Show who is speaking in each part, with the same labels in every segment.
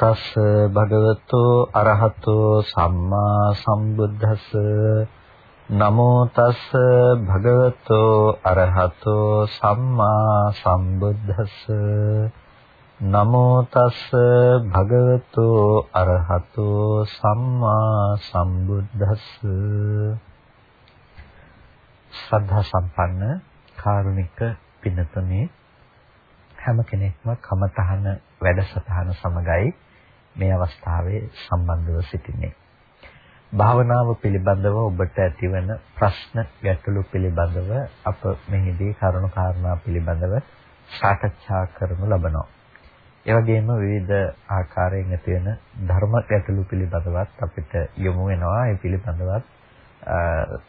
Speaker 1: තස් භගවතු අරහතෝ සම්මා සම්බුද්දස්ස. නමෝ තස් භගවතු අරහතෝ සම්මා සම්බුද්දස්ස. නමෝ තස් භගවතු අරහතෝ සම්මා සම්බුද්දස්ස. ශ්‍රද්ධා සම්පන්න කාරුණික පින්තුනේ හැම කෙනෙක්ම කමතහන වැඩසටහන සමගයි මේ අවස්ථාවේ සම්බන්ධව සිටින්නේ. භාවනාව පිළිබඳව ඔබට ඇතිවන ප්‍රශ්න ගැටලු පිළිබඳව අප මෙහිදී කරුණු කාරණා පිළිබඳව සාකච්ඡා කරනු ලබනවා. ඒ වගේම විවිධ ආකාරයෙන් ඇති වෙන ධර්ම ගැටලු පිළිබඳවත් අපිට යොමු වෙනවා. ඒ පිළිබඳවත්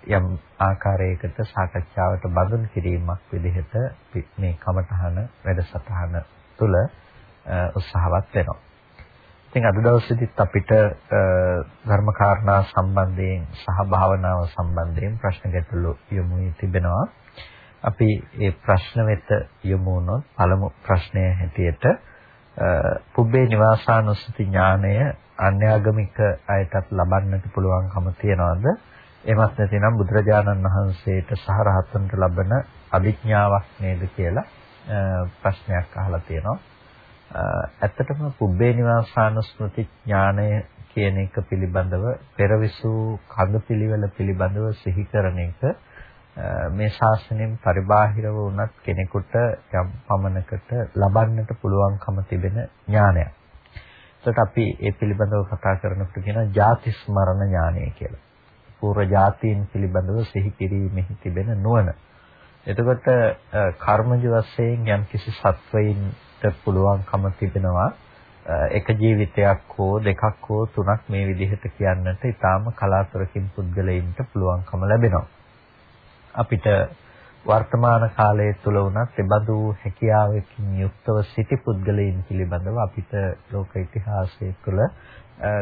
Speaker 1: යම් ආකාරයකට සාකච්ඡාවට බඳුන් කිරීමක් විදිහට මේ කමඨහන වැඩසටහන තුළ උත්සාහවත් වෙනවා. ඉතින් අද දවසේදීත් අපිට ධර්ම කාරණා සම්බන්ධයෙන් සහ භාවනාව සම්බන්ධයෙන් ප්‍රශ්න ගැටළු යොමු වී තිබෙනවා. අපි මේ ප්‍රශ්න වෙත යොමු වුණොත් පළමු ප්‍රශ්නය හැටියට පුබ්බේ නිවාසානුස්සති ඥානය අන්‍යාගමික අයටත් ලබන්නට පුළුවන්කම තියනවාද? එමත් නැතිනම් බුදුරජාණන් වහන්සේට සහ රහතන්ට ලබන අභිඥාවක් නේද කියලා ප්‍රශ්නයක් අහලා තියෙනවා. ඇත්තටම පුබ්බේ නිවාසානුස්මෘති ඥානය කියන එක පිළිබඳව පෙරවිසු කඳ පිළිවෙල පිළිබඳව සිහි කරන එක මේ ශාසනයෙන් පරිබාහිරව වුණත් කෙනෙකුට යම් පමණකට ලබන්නට පුළුවන්කම තිබෙන ඥානයක්. ඒකට අපි ඒ පිළිබඳව කතා කරනකොට කියන ಜಾති ස්මරණ ඥානය කියලා. පූර්ව જાතීන් පිළිබඳව සිහි කිරීමෙහි තිබෙන නුවණ. එතකොට කර්මජ වශයෙන් යම් කිසි සත්වයින්ට පුළුවන්කම තිබෙනවා එක ජීවිතයක් හෝ දෙකක් හෝ තුනක් මේ විදිහට කියන්නට ඊටාම කලාතුරකින් පුද්ගලයින්ට පුළුවන්කම ලැබෙනවා. අපිට වර්තමාන කාලයේ තුල වුණත් එබඳු හැකියාවකින් යුක්තව සිටි පුද්ගලයන් පිළිබඳව අපිට ලෝක ඉතිහාසයේ තුල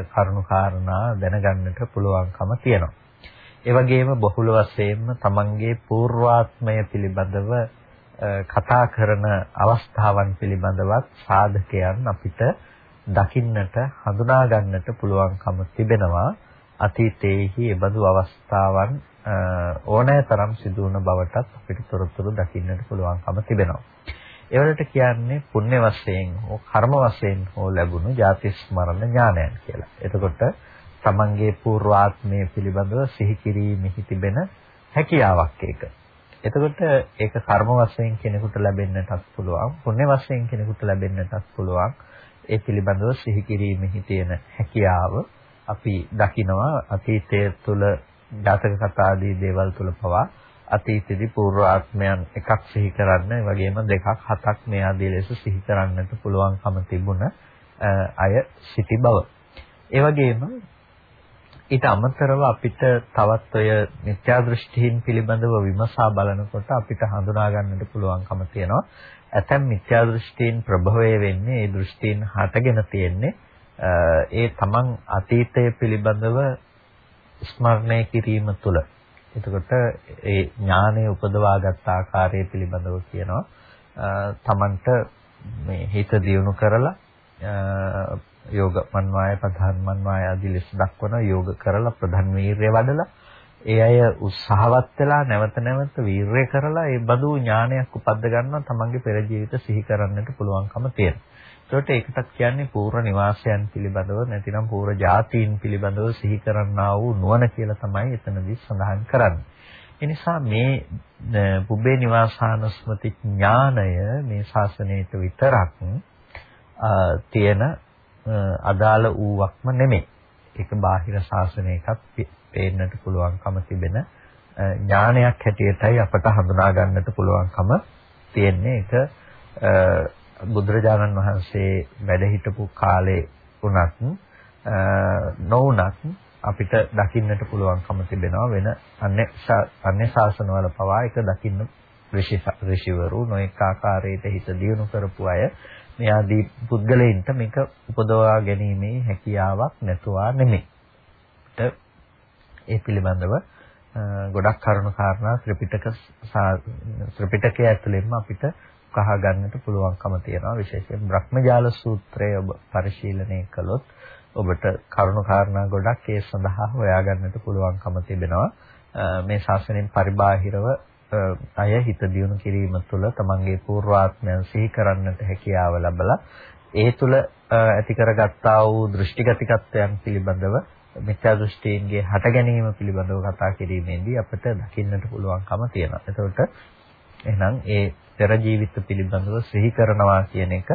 Speaker 1: කරුණු කාරණා දැනගන්නට පුළුවන්කම තියෙනවා. ඒ වගේම බහුල වශයෙන්ම තමන්ගේ పూర్වාත්මය පිළිබඳව කතා කරන අවස්ථාවන් පිළිබඳවත් සාධකයන් අපිට දකින්නට හඳුනා ගන්නට පුළුවන්කම තිබෙනවා අතීතයේහි එබඳු අවස්ථාවන් ඕනෑතරම් සිදු වුණ බවටත් අපිට තොරතුරු දකින්නට පුළුවන්කම තිබෙනවා. ඒවලට කියන්නේ පුණ්‍ය වශයෙන් හෝ කර්ම වශයෙන් හෝ ලැබුණු ජාති ස්මරණ ඥානයන් කියලා. එතකොට තමන්ගේ పూర్වාත්මය පිළිබඳව සිහි කිරීමෙහි තිබෙන හැකියාවක් ඒක. එතකොට ඒක කර්ම වශයෙන් කෙනෙකුට ලැබෙන්නටත් පුළුවන්, පුණ්‍ය වශයෙන් කෙනෙකුට ලැබෙන්නටත් පුළුවන්. ඒ පිළිබඳව සිහි කිරීමෙහි තියෙන හැකියාව අපි දකිනවා අතීතයේ තුල ජාතක කතා ආදී දේවල් තුල පවා අතීතයේදී పూర్ව ආත්මයන් එකක් සිහි කරන්න, ඒ වගේම දෙකක් හතක් මේ ආදී ලෙස සිහි කරන්නට පුළුවන්කම තිබුණ අය සිටි බව. ඒ වගේම ඊට අමතරව අපිට තවත් ඔය මිත්‍යා දෘෂ්ටීන් පිළිබඳව විමසා බලනකොට අපිට හඳුනා ගන්නට පුළුවන්කම තියෙනවා. ඇතැම් මිත්‍යා දෘෂ්ටීන් ප්‍රභවය වෙන්නේ ඒ දෘෂ්ටීන් හටගෙන තියෙන්නේ ඒ තමන් අතීතය පිළිබඳව ස්මරණය කිරීම තුළ. එතකොට ඒ ඥානය උපදවාගත් ආකාරය පිළිබඳව කියනවා. තමන්ට මේ හිත දියුණු කරලා යෝග මන්වාය ප්‍රධාන මන්වාය ආදී ලෙස දක්වන යෝග කරලා ප්‍රධාන වීර්ය වඩලා ඒ අය උත්සාහවත් වෙලා නැවත නැවත වීර්ය කරලා ඒ බඳු ඥානයක් උපද්ද ගන්නවා තමන්ගේ පෙර ජීවිත සිහි කරන්නට පුළුවන්කම තියෙනවා. ඒකට ඒකටත් කියන්නේ පූර්ව නිවාසයන් පිළිබඳව නැතිනම් පූර්ව જાතීන් පිළිබඳව සිහි කරන්නා වූ නුවණ කියලා තමයි එතනදී සඳහන් කරන්නේ. එනිසා මේ පුබ්බේ නිවාසානුස්මති ඥානය මේ ශාසනයට විතරක් තියෙන අදාළ වූවක්ම නෙමෙයි. ඒක බාහිර ශාසනයකත් පේන්නට පුළුවන්කම තිබෙන ඥානයක් හැටියටයි අපට හඳුනා ගන්නට පුළුවන්කම තියෙන්නේ. ඒක බුදුරජාණන් වහන්සේ වැඩ හිටපු කාලේ වුණත් නොවුණත් අපිට දකින්නට පුළුවන්කම තිබෙනවා වෙන අන්‍ය අන්‍ය ශාසනවල පවා ඒක දකින්න ඍෂිවරු නොඑක ආකාරයට හිත දියුණු කරපු අය මේ ආදී පුද්ගලයින්ට මේක උපදවා ගැනීමේ හැකියාවක් නැතුවා නෙමෙයි. ඒ පිළිබඳව ගොඩක් කරුණු කාරණා ත්‍රිපිටක ත්‍රිපිටකය ඇතුළෙන්ම අපිට කහ ගන්නට පුළුවන්කම තියෙනවා විශේෂයෙන් බ්‍රහ්මජාල සූත්‍රය ඔබ පරිශීලනය කළොත් ඔබට කරුණු කාරණා ගොඩක් ඒ සඳහා හොයාගන්නට පුළුවන්කම තිබෙනවා මේ ශාසනයෙන් පරිබාහිරව අය හිත දියුණු කිරීම තුළ තමන්ගේ పూర్වාත්මයන් සිහි කරන්නට හැකියාව ලැබලා ඒ තුළ ඇති කරගත්තා වූ දෘෂ්ටිගතිකත්වයන් පිළිබඳව මිත්‍යා දෘෂ්ටීන්ගේ හට ගැනීම පිළිබඳව කතා කිරීමේදී අපිට දකින්නට පුළුවන්කම තියෙනවා. එතකොට එහෙනම් ඒ පෙර ජීවිත පිළිබඳව සිහි කරනවා කියන එක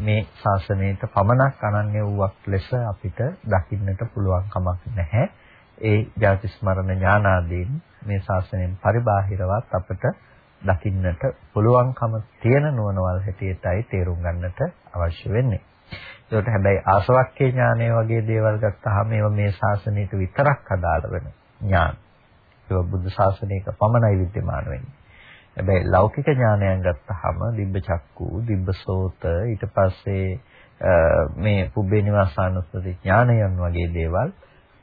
Speaker 1: මේ ශාසනයට පමණක් අනන්‍ය වූවක් ලෙස අපිට දකින්නට පුළුවන් කමක් නැහැ. ඒ ජාති ස්මරණ ඥානාදීන් මේ ශාසනයෙන් පරිබාහිරවත් අපට දකින්නට පුළුවන්කම තියෙන නුවණවල් හැටියටයි තේරුම් ගන්නට අවශ්‍ය වෙන්නේ. ඒකට හැබැයි ආසවක්කේ ඥානය වගේ දේවල් ගත්තාම ඒවා මේ ශාසනයට විතරක් අදාළ වෙන ඥාන. ඒක බුද්ධ ශාසනයක පමණයි विद्यमान වෙන්නේ. හැබැයි ලෞකික ඥානයන් ගත්තාම දිබ්බ චක්කු, දිබ්බ සෝත ඊට පස්සේ මේ පුබ්බේ නිවාසානුස්සති ඥානයන් වගේ දේවල්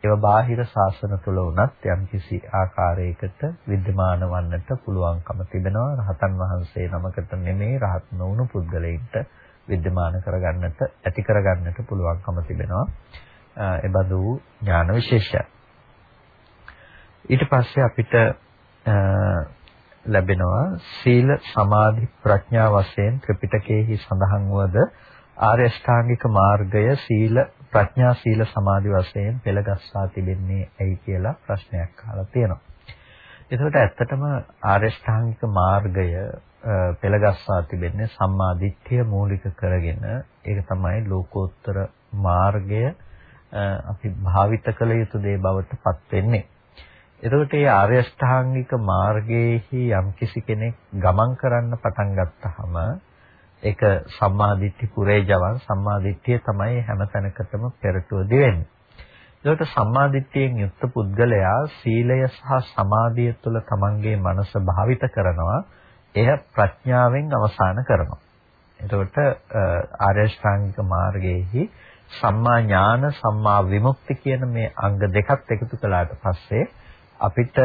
Speaker 1: ඒවා බාහිර ශාසන තුල උනත් යම්කිසි ආකාරයකට विद्यमान වන්නට පුළුවන්කම තිබෙනවා රහතන් වහන්සේ නමකට නෙමේ රහත් නොවුණු පුද්ගලයින්ට विद्यमान කරගන්නට ඇති කරගන්නට පුළුවන්කම තිබෙනවා එබඳු ඥාන විශේෂය ඊට පස්සේ අපිට ලැබෙනවා සීල සමාධි ප්‍රඥා වශයෙන් ත්‍රිපිටකයේහි සඳහන් වද ආර්ය ශ්‍රාංගික මාර්ගය සීල ප්‍රඥා සීල සමාධි වශයෙන් පෙළගස්වා තිබෙන්නේ ඇයි කියලා ප්‍රශ්නයක් අහලා තියෙනවා. ඒකට ඇත්තටම ආර්ය ශ්‍රාංගික මාර්ගය පෙළගස්වා තිබෙන්නේ සම්මා දිට්ඨිය මූලික කරගෙන ඒක තමයි ලෝකෝත්තර මාර්ගය අපි භාවිත කළ යුතු දේ බවට පත් වෙන්නේ. එතකොට මේ ආර්ය ශ්‍රාංගික මාර්ගයේහි යම්කිසි කෙනෙක් ගමන් කරන්න පටන් ගත්තාම ඒක සම්මාදිට්ඨි පුරේජවන් සම්මාදිට්ඨිය තමයි හැම තැනකටම පෙරටුව දෙවෙන්නේ. ඒකට සම්මාදිට්ඨියෙන් යුක්ත පුද්ගලයා සීලය සහ සමාධිය තුළ තමන්ගේ මනස භාවිත කරනවා. එය ප්‍රඥාවෙන් අවසන් කරනවා. එතකොට ආර්ය ශ්‍රාංගික මාර්ගයේහි සම්මා ඥාන සම්මා විමුක්ති කියන මේ අංග දෙකත් එකතු කළාට පස්සේ අපිට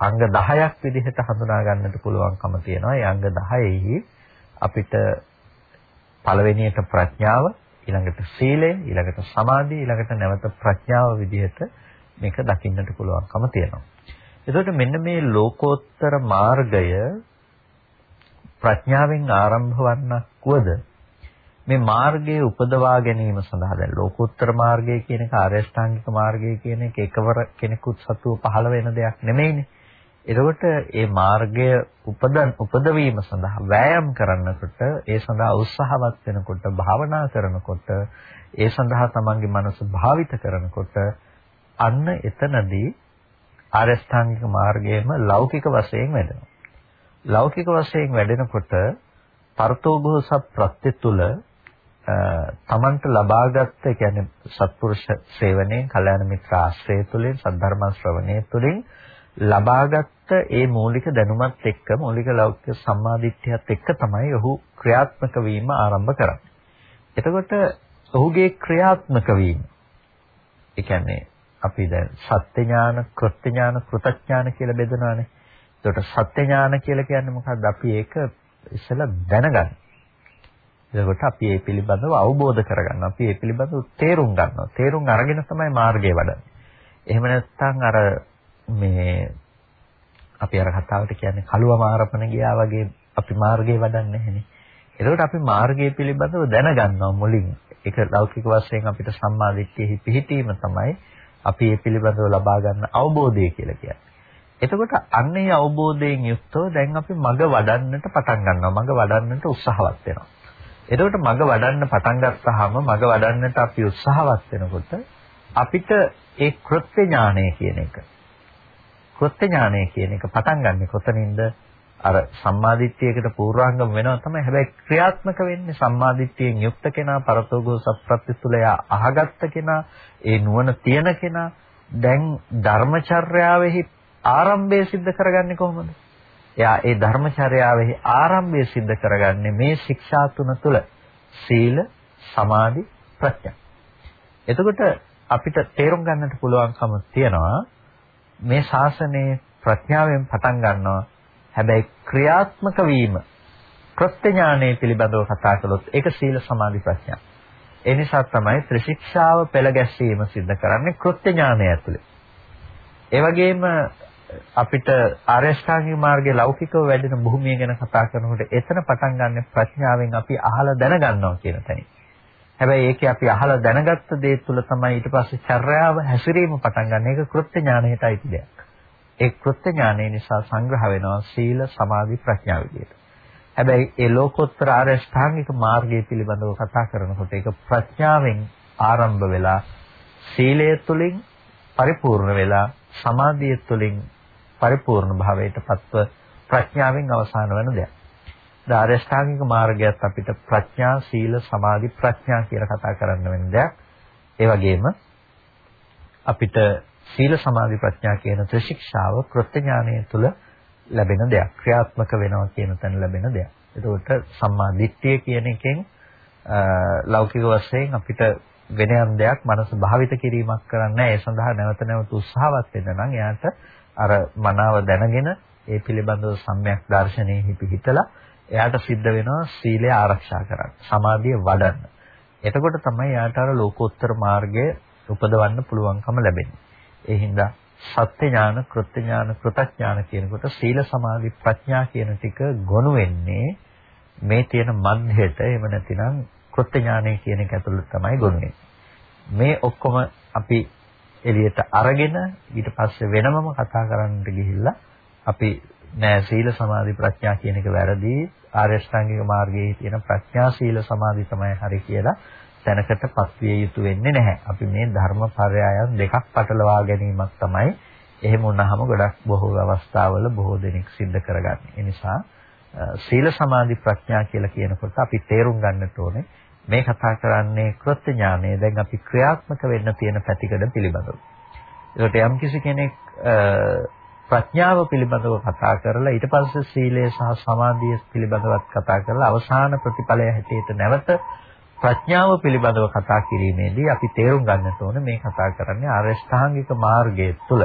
Speaker 1: අංග 10ක් විදිහට හඳුනා ගන්නට පුළුවන්කම තියෙනවා. ඒ අංග 10ෙහි අපිට පළවෙනියට ප්‍රඥාව ඊළඟට සීලය ඊළඟට සමාධිය ඊළඟට නැවත ප්‍රඥාව විදිහට මේක දකින්නට පුළුවන්කම තියෙනවා. එතකොට මෙන්න මේ ලෝකෝත්තර මාර්ගය ප්‍රඥාවෙන් ආරම්භ වන්නක් වද මේ මාර්ගයේ උපදවා ගැනීම සඳහා දැන් ලෝකෝත්තර මාර්ගය කියන එක ආර්ය ශ්‍රාංගික මාර්ගය කියන එක එකවර කෙනෙකුත් සතුව පහළ වෙන දෙයක් නෙමෙයිනේ. එතකොට මේ මාර්ගය උපදන් උපදවීම සඳහා වෑයම් කරනකොට ඒ සඳහා උත්සාහවත් වෙනකොට භාවනා කරනකොට ඒ සඳහා තමන්ගේ මනස භාවිත කරනකොට අන්න එතනදී ආරස්ථාංගික මාර්ගයේම ලෞකික වශයෙන් වැඩෙනවා. ලෞකික වශයෙන් වැඩෙනකොට පරතෝභෝස ප්‍රත්‍ය තුල තමන්ට ලබාගත් ඒ කියන්නේ සත්පුරුෂ සේවනයෙන්, කල්යාණ මිත්‍ර ආශ්‍රය තුළින්, සද්ධර්ම ශ්‍රවණය තුළින් ලබාගත් ඒ මූලික දැනුමත් එක්ක මූලික ලෞකික සම්මාදිට්ඨියත් එක්ක තමයි ඔහු ක්‍රියාත්මක වීම ආරම්භ කරන්නේ. එතකොට ඔහුගේ ක්‍රියාත්මක වීම ඒ කියන්නේ අපි දැන් සත්‍ය ඥාන, කෘත්‍ය ඥාන, කෘතඥාන කියලා බෙදනවානේ. එතකොට සත්‍ය ඥාන කියලා කියන්නේ මොකක්ද? අපි ඒක ඉස්සෙල්ලා දැනගන්න. එතකොට අපි ඒ පිළිබඳව අවබෝධ කරගන්නවා. අපි ඒ පිළිබඳව තේරුම් ගන්නවා. තේරුම් අරගෙන තමයි මාර්ගය වඩන්නේ. එහෙම නැත්නම් අර මේ අපි අර කතාවට කියන්නේ කළුව මාරපන ගියා වගේ අපි මාර්ගය වඩන්නේ නැහැනේ. ඒකට අපි මාර්ගය පිළිබඳව දැනගන්නවා මුලින්. ඒක ලෞකික වශයෙන් අපිට සම්මාදිට්ඨියෙහි පිහිටීම තමයි අපි මේ පිළිබඳව ලබා ගන්න අවබෝධය කියලා කියන්නේ. එතකොට අන්න ඒ අවබෝධයෙන් යුක්තව දැන් අපි මග වඩන්නට පටන් ගන්නවා. මග වඩන්නට උත්සාහවත් වෙනවා. එතකොට මග වඩන්න පටන් ගත්තාම මග වඩන්නට අපි උත්සාහවත් වෙනකොට අපිට ඒ කෘත්‍ය ඥානය කියන එක කෘත්‍ය ඥානය කියන එක පටන් ගන්නෙ කොතනින්ද? අර සම්මාදිට්ඨියකට පූර්වාංගම වෙනවා තමයි. හැබැයි ක්‍රියාත්මක වෙන්නේ සම්මාදිට්ඨියෙන් යුක්ත කෙනා, පරතෝගෝ සප්‍රත්‍ය තුල අහගත්ත කෙනා, ඒ නුවණ තියෙන කෙනා දැන් ධර්මචර්යාවෙහි ආරම්භය સિદ્ધ කරගන්නේ කොහොමද? එයා ඒ ධර්මචර්යාවෙහි ආරම්භය સિદ્ધ කරගන්නේ මේ ශික්ෂා තුන තුල. සීල, සමාධි, ප්‍රඥා. එතකොට අපිට තේරුම් ගන්නට පුළුවන්කම තියෙනවා මේ ශාසනයේ ප්‍රඥාවෙන් පටන් ගන්නවා. හැබැයි ක්‍රියාත්මක වීම කෘත්‍ය ඥානය පිළිබඳව කතා කළොත් ඒක සීල සමාධි ප්‍රඥා. ඒ නිසා තමයි ත්‍රිශික්ෂාව පෙළ ගැස්වීම සිද්ධ කරන්නේ කෘත්‍ය ඥානය ඇතුලේ. ඒ වගේම අපිට ආරෂ්ඨාංගික මාර්ගයේ ලෞකිකව වැඩෙන භූමිය ගැන කතා කරනකොට එතන පටන් ගන්න ප්‍රඥාවෙන් අපි අහලා දැනගන්නවා කියන තැනින්. හැබැයි ඒකේ අපි අහලා දැනගත්ත දේ තුළ තමයි ඊට පස්සේ චර්යාව හැසිරීම පටන් ගන්න. ඒක කෘත්‍ය ඥානයට අයිති දෙයක්. ඒ කෘත්‍ය ඥානය නිසා සංග්‍රහ වෙනවා සීල සමාධි ප්‍රඥා විදියට. හැබැයි ඒ ලෝකෝත්තර ආර්ය ශ්‍රාංගික මාර්ගය පිළිබඳව කතා කරනකොට ඒක ප්‍රඥාවෙන් ආරම්භ වෙලා සීලය තුළින් පරිපූර්ණ වෙලා සමාධිය තුළින් පරිපූර්ණ භාවයට පත්ව ප්‍රඥාවෙන් අවසාන වන දෙයක්. දාර්ශනික මාර්ගයත් අපිට ප්‍රඥා සීල සමාධි ප්‍රඥා කියලා කතා කරන්න වෙන දෙයක්. ඒ වගේම අපිට සීල සමාධි ප්‍රඥා කියන ත්‍රිශික්ෂාව කෘත්‍ය ඥානය තුළ ලැබෙන දෙයක්. ක්‍රියාත්මක වෙනවා කියන තැන ලැබෙන දෙයක්. ඒකට සම්මා දිට්ඨිය කියන එකෙන් ලෞකික වශයෙන් අපිට වෙන යම් දෙයක් මනස භාවිත කිරීමක් කරන්නේ ඒ සඳහා නැවත නැවත උත්සාහවත් වෙන්න නම් එයාට අර මනාව දැනගෙන ඒ පිළිබඳව සම්‍යක් දර්ශනයේ පිහිටලා එයාට සිද්ධ වෙනවා සීලය ආරක්ෂා කරන්න සමාධිය වඩන්න. එතකොට තමයි එයාට අර ලෝකෝත්තර මාර්ගය උපදවන්න පුළුවන්කම ලැබෙන්නේ. ඒ හින්දා සත්‍ය ඥාන කෘත්‍ය ඥාන කෘතඥාන කියනකොට සීල සමාධි ප්‍රඥා කියන ටික ගොනු වෙන්නේ මේ තියෙන මධ්‍යයට. එහෙම නැතිනම් කෘත්‍ය ඥානය කියන එක ඇතුළත තමයි ගොනු මේ ඔක්කොම අපි එළියට අරගෙන ඊට පස්සේ වෙනමම කතා කරන්නට ගිහිල්ලා අපි නෑ සීල සමාධි ප්‍රඥා කියන එක වැරදි ආර්ය ශ්‍රාංගික මාර්ගයේ තියෙන ප්‍රඥා සීල සමාධි තමයි හරි කියලා තැනකටපත් විය යුතු වෙන්නේ නැහැ. අපි මේ ධර්ම පරයයන් දෙකක් පටලවා ගැනීමක් තමයි එහෙම වුණාම ගොඩක් බොහෝ අවස්ථාවල බොහෝ දෙනෙක් සිද්ධ කරගන්නේ. ඒ නිසා සීල සමාධි ප්‍රඥා කියලා කියනකොට අපි තේරුම් ගන්නට ඕනේ මේ කතා කරන්නේ කෘත්‍ය ඥානය. දැන් අපි ක්‍රියාත්මක වෙන්න තියෙන පැතිකඩ පිළිබඳව. ඒකට යම් කිසි කෙනෙක් ප්‍රඥාව පිළිබඳව කතා කරලා ඊට පස්සේ සීලය සහ සමාධිය පිළිබඳවත් කතා කරලා අවසාන ප්‍රතිඵලය හැටියට නැවත ප්‍රඥාව පිළිබඳව කතා කිරීමේදී අපි තේරුම් ගන්නට ඕන මේ කතා කරන්නේ ආරෂ්ඨාංගික මාර්ගය තුළ.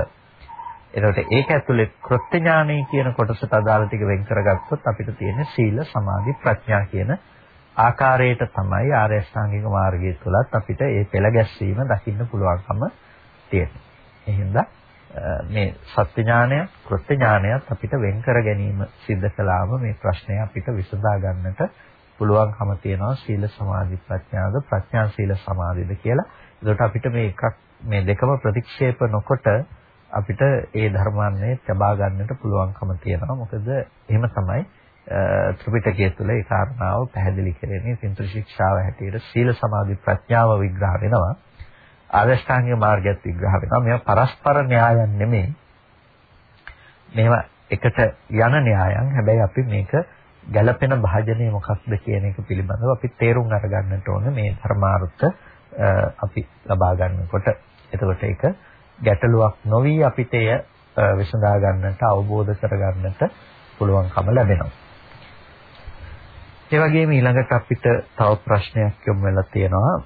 Speaker 1: එතකොට ඒක ඇතුලේ කෘත්‍ය ඥානය කියන කොටසට අදාළ ටික වෙන් කරගත්තොත් අපිට තියෙන්නේ සීල සමාධි ප්‍රඥා කියන ආකාරයට තමයි ආර්ය අෂ්ටාංගික මාර්ගය තුලත් අපිට ඒ පෙළ ගැස්වීම දකින්න පුළුවන්කම තියෙනවා. එහෙනම් මේ සත්‍ය ඥානය, කෘත්‍ය ඥානයත් අපිට වෙන් කර ගැනීම සිද්ධ කළාම මේ ප්‍රශ්නය අපිට විසඳා ගන්නට පුළුවන්කම තියෙනවා සීල සමාධි ප්‍රඥාද ප්‍රඥා සීල සමාධිද කියලා. ඒකට අපිට මේ එකක් මේ දෙකම ප්‍රතික්ෂේප නොකොට අපිට ඒ ධර්මන්නේ ලබා ගන්නට පුළුවන්කම තියෙනවා. මොකද එහෙම තමයි ත්‍රිපිටකය තුළ ඒ කාරණාව පැහැදිලි කරන්නේ සින්ත්‍ර ශික්ෂාව හැටියට සීල සමාධි ප්‍රඥාව විග්‍රහ වෙනවා ආරෂ්ඨාංගික මාර්ගයත් විග්‍රහ වෙනවා. මේවා පරස්පර න්‍යායන් නෙමෙයි මේවා එකට යන න්‍යායන්. හැබැයි අපි මේක ගැළපෙන භාජනය මොකක්ද කියන එක පිළිබඳව අපි තේරුම් අරගන්නට ඕනේ මේ ධර්මාර්ථ අපි ලබා ගන්නකොට. එතකොට ඒක ගැටලුවක් නොවි අපිට එය විසඳා ගන්නට අවබෝධ කර ගන්නට පුළුවන්කම ලැබෙනවා. ඒ වගේම ඊළඟට අපිට තව ප්‍රශ්නයක් යොමු වෙලා තියෙනවා.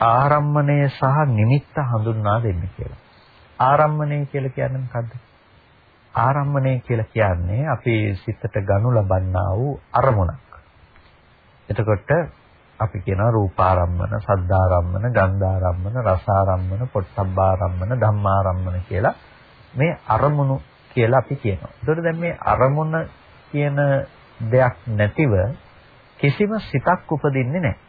Speaker 1: ආරම්මණය සහ නිමිත්ත හඳුන්වා දෙන්න කියලා. ආරම්මණය කියලා කියන්නේ මොකද්ද? ආරම්මණය කියලා කියන්නේ අපි සිතට ගනු ලබන්නා වූ අරමුණක්. එතකොට අපි කියනවා රූපාරම්මන, සද්ධාරම්මන, ගන්ධාරම්මන, රසාරම්මන, පොට්ටබ්බාරම්මන, ධම්මාරම්මන කියලා මේ අරමුණු කියලා අපි කියනවා. එතකොට දැන් මේ අරමුණ කියන දෙයක් නැතිව කිසිම සිතක් උපදින්නේ නැහැ.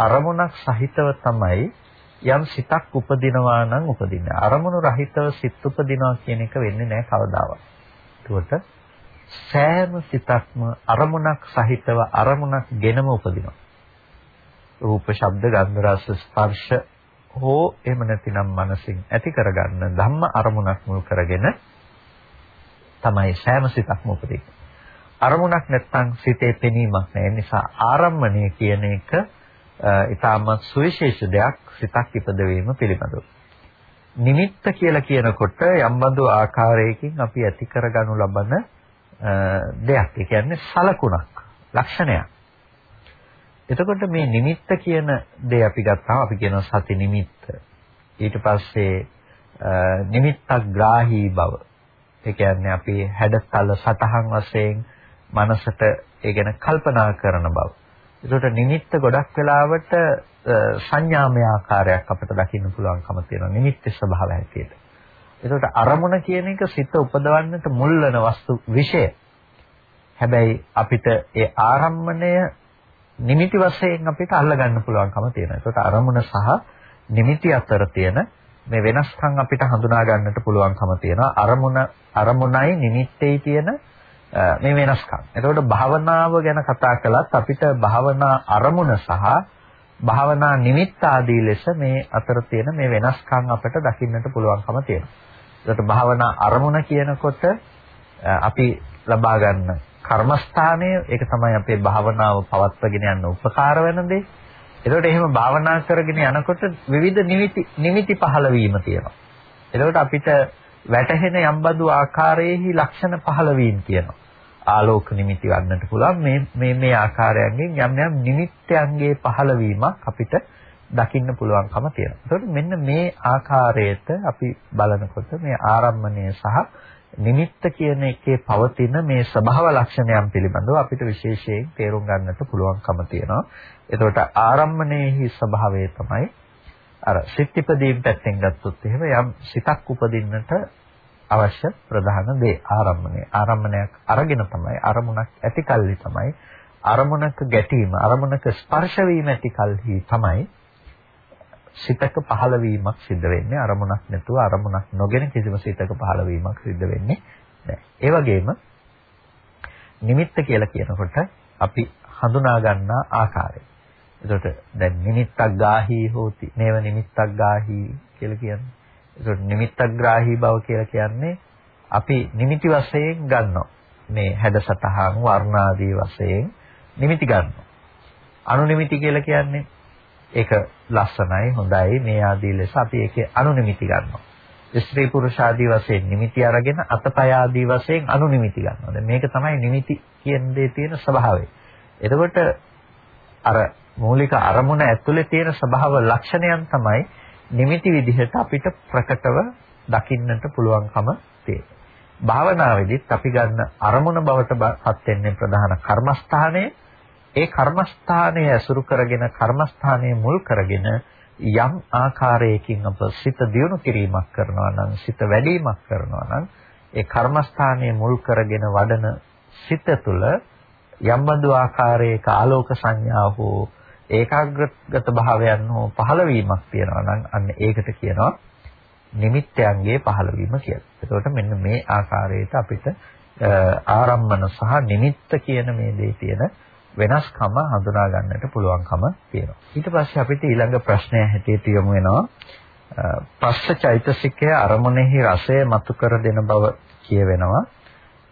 Speaker 1: අරමුණක් සහිතව තමයි යම් සිතක් උපදිනවා නම් උපදින්නේ. අරමුණු රහිතව සිත් උපදිනවා කියන එක වෙන්නේ නැහැ කවදාවත්. ඒකට සෑම සිතක්ම අරමුණක් සහිතව අරමුණක් ගෙනම උපදිනවා. රූප, ශබ්ද, ගන්ධ, රස, ස්පර්ශ හෝ එහෙම නැතිනම් මනසින් ඇති කරගන්න ධම්ම අරමුණක් මුල් කරගෙන තමයි සෑම සිතක්ම උපදින්නේ. අරමුණක් නැත්නම් සිතේ පෙනීමක් නැහැ. නිසා ආරම්මණය කියන එක ඊටමත් සුවිශේෂ දෙයක් සිතක් ඉපදවීම පිළිබඳව. නිමිත්ත කියලා කියනකොට යම්බඳු ආකාරයකින් අපි ඇති කරගනු ලබන දෙයක්. ඒ කියන්නේ සලකුණක්, ලක්ෂණයක්. එතකොට මේ නිමිත්ත කියන දේ අපි ගත්තාම අපි කියනවා සති නිමිත්ත. ඊට පස්සේ නිමිත්තක් ග්‍රාහී බව. ඒ කියන්නේ අපි හැඩතල සතහන් වශයෙන් මනසට ඒ ගැන කල්පනා කරන බව. ඒකට නිමිත්ත ගොඩක් වෙලාවට සංඥාමය ආකාරයක් අපිට දකින්න පුළුවන්කම තියෙනවා නිමිත්ත ස්වභාවය හැටියට. ඒකට අරමුණ කියන එක සිත උපදවන්නට මුල් වෙන වස්තු විශේෂ. හැබැයි අපිට ඒ ආරම්මණය නිමිති වශයෙන් අපිට අල්ලගන්න පුළුවන්කම තියෙනවා. ඒකට අරමුණ සහ නිමිති අතර තියෙන මේ වෙනස්කම් අපිට හඳුනා ගන්නට පුළුවන්කම තියෙනවා. අරමුණ අරමුණයි නිමිත්තේ තියෙන මේ වෙනස්කම්. එතකොට භාවනාව ගැන කතා කළත් අපිට භාවනා අරමුණ සහ භාවනා නිමිත්ත ආදී ලෙස මේ අතර තියෙන මේ වෙනස්කම් අපිට දකින්නට පුළුවන්කම තියෙනවා. ඒකට භාවනා අරමුණ කියනකොට අපි ලබා ගන්න කර්මස්ථානය ඒක තමයි අපේ භාවනාව පවත්වාගෙන යන්න උපකාර වෙන දේ. එතකොට එහෙම භාවනා කරගෙන යනකොට විවිධ නිමිති නිමිති පහළ වීම තියෙනවා. එතකොට අපිට වැටහෙන යම්බඳු ආකාරයේහි ලක්ෂණ පහළ වීම තියෙනවා. ආලෝක නිමිති වන්නට පුළුවන් මේ මේ මේ ආකාරයෙන් යම් යම් නිමිත්තයන්ගේ පහළ වීමක් අපිට දකින්න පුළුවන්කම තියෙනවා. එතකොට මෙන්න මේ ආකාරයට අපි බලනකොට මේ ආරම්මණය සහ නිමිත්ත කියන එකේ පවතින මේ ස්වභාව ලක්ෂණයන් පිළිබඳව අපිට විශේෂයෙන් තේරුම් ගන්නට පුළුවන්කම තියෙනවා. එතකොට ආරම්මණයෙහි ස්වභාවය තමයි අර සිත් ඉපදීම් පැත්තෙන් ගත්තොත් එහෙම යම් සිතක් උපදින්නට අවශ්‍ය ප්‍රධාන දේ ආරම්මණය. ආරම්මණයක් අරගෙන තමයි අරමුණක් ඇති කල්හි තමයි අරමුණක ගැටීම අරමුණක ස්පර්ශ වීම ඇති කල්හි තමයි සිතක පහළ වීමක් සිද්ධ වෙන්නේ අරමුණක් නැතුව අරමුණක් නොගෙන කිසිම සිතක පහළ වීමක් සිද්ධ වෙන්නේ නැහැ. ඒ වගේම නිමිත්ත කියලා කියනකොට අපි හඳුනා ගන්නා ආකාරය. එතකොට දැන් නිමිත්තක් ගාහී හෝති. මේව නිමිත්තක් ගාහී කියලා කියන්නේ. එතකොට නිමිත්තක් ග්‍රාහී බව කියලා කියන්නේ අපි නිමිති වශයෙන් ගන්නවා. මේ හැඩසතහන් වර්ණ ආදී වශයෙන් නිමිති ගන්නවා. අනුනිමිති කියලා කියන්නේ ඒක ලස්සනයි හොඳයි මේ ආදී ලෙස අපි ඒකේ අනුනිමිති ගන්නවා. ස්ත්‍රී පුරුෂ ආදී වශයෙන් නිමිති අරගෙන අතපය ආදී වශයෙන් අනුනිමිති ගන්නවා. දැන් මේක තමයි නිමිති කියන දේ තියෙන ස්වභාවය. එතකොට අර මූලික අරමුණ ඇතුලේ තියෙන ස්වභාව ලක්ෂණයන් තමයි නිමිති විදිහට අපිට ප්‍රකටව දකින්නට පුළුවන්කම තියෙන්නේ. භාවනාවේදීත් අපි ගන්න අරමුණ බවට පත් වෙන්නේ ප්‍රධාන කර්මස්ථානයේ ඒ කර්මස්ථානය ඇසුරු කරගෙන කර්මස්ථානයේ මුල් කරගෙන යම් ආකාරයකින් අප සිත දියුණු කිරීමක් කරනවා නම් සිත වැඩිමක් කරනවා නම් ඒ කර්මස්ථානයේ මුල් කරගෙන වඩන සිත තුළ යම් බඳු ආකාරයක ආලෝක සංඥා හෝ ඒකාග්‍රගත භාවයන් හෝ පහළ වීමක් තියෙනවා නම් අන්න ඒකට කියනවා නිමිත්තයන්ගේ පහළවීම කියලා. එතකොට මෙන්න මේ ආකාරයට අපිට ආරම්මන සහ නිමිත්ත කියන මේ දේ තියෙන වෙනස්කම හඳුනා ගන්නට පුළුවන්කම තියෙනවා. ඊට පස්සේ අපිට ඊළඟ ප්‍රශ්නය හැටියට යොමු වෙනවා පස්ස චෛතසිකය අරමුණෙහි රසය මතු කර දෙන බව කියවෙනවා.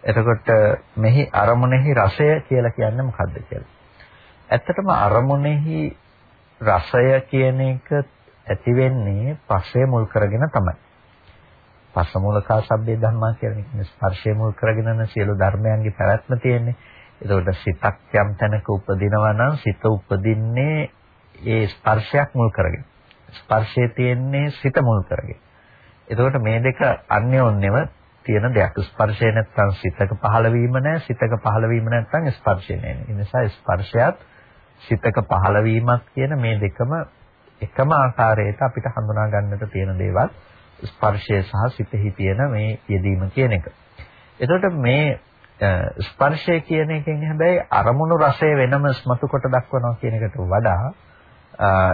Speaker 1: එතකොට මෙහි අරමුණෙහි රසය කියලා කියන්නේ මොකද්ද කියලා. ඇත්තටම අරමුණෙහි රසය කියන එක ඇති වෙන්නේ පස්සේ මුල් කරගෙන තමයි. පස්ස මූලකා සබ්බේ ධම්මා කියන ස්පර්ශය මුල් කරගෙනන සියලු ධර්මයන්ගේ පැවැත්ම තියෙන්නේ. එතකොට සිතක් යම් තැනක උපදිනවා නම් සිත උපදින්නේ ඒ ස්පර්ශයක් මුල් කරගෙන. ස්පර්ශයේ තියෙන්නේ සිත මුල් කරගෙන. එතකොට මේ දෙක අන්‍යෝන්‍යව තියෙන දෙයක්. ස්පර්ශය නැත්නම් සිතක පහළවීම නැහැ. සිතක පහළවීම නැත්නම් ස්පර්ශය නැහැ. ඒ නිසා ස්පර්ශයත් සිතක පහළවීමක් කියන මේ දෙකම එකම ආකාරයට අපිට හඳුනා ගන්නට තියෙන දේවල් ස්පර්ශය සහ සිතෙහි තියෙන මේ යෙදීම කියන එක. එතකොට මේ ස්පර්ශය කියන එකෙන් හැබැයි අරමුණු රසය වෙනම ස්මතු කොට දක්වනවා කියන එකට වඩා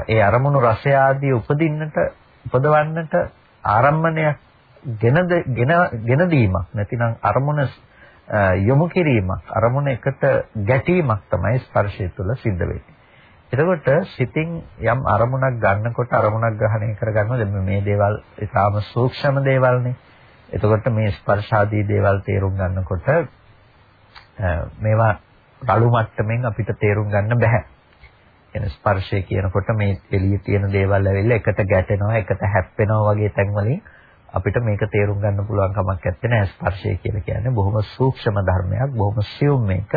Speaker 1: ඒ අරමුණු රසය ආදී උපදින්නට උපදවන්නට ආරම්මණයක් ගෙන ගෙන දීමක් නැතිනම් අරමුණ යොමු කිරීමක් අරමුණ එකට ගැටීමක් තමයි ස්පර්ශය තුළ සිද්ධ වෙන්නේ. එතකොට සිතින් යම් අරමුණක් ගන්නකොට අරමුණක් ග්‍රහණය කරගන්නවා මේ දේවල් ඉතාම සූක්ෂම දේවල්නේ. එතකොට මේ ස්පර්ශාදී දේවල් තේරුම් ගන්නකොට මේවා රළු මට්ටමින් අපිට තේරුම් ගන්න බෑ. එන ස්පර්ශය කියනකොට මේ එළියේ තියෙන දේවල් ඇවිල්ලා එකට ගැටෙනවා, එකට හැප්පෙනවා වගේ තැන් වලින් අපිට මේක තේරුම් ගන්න පුළුවන් කමක් නැත්තේ ස්පර්ශය කියලා කියන්නේ බොහොම සූක්ෂම ධර්මයක්, බොහොම සියුම් මේක.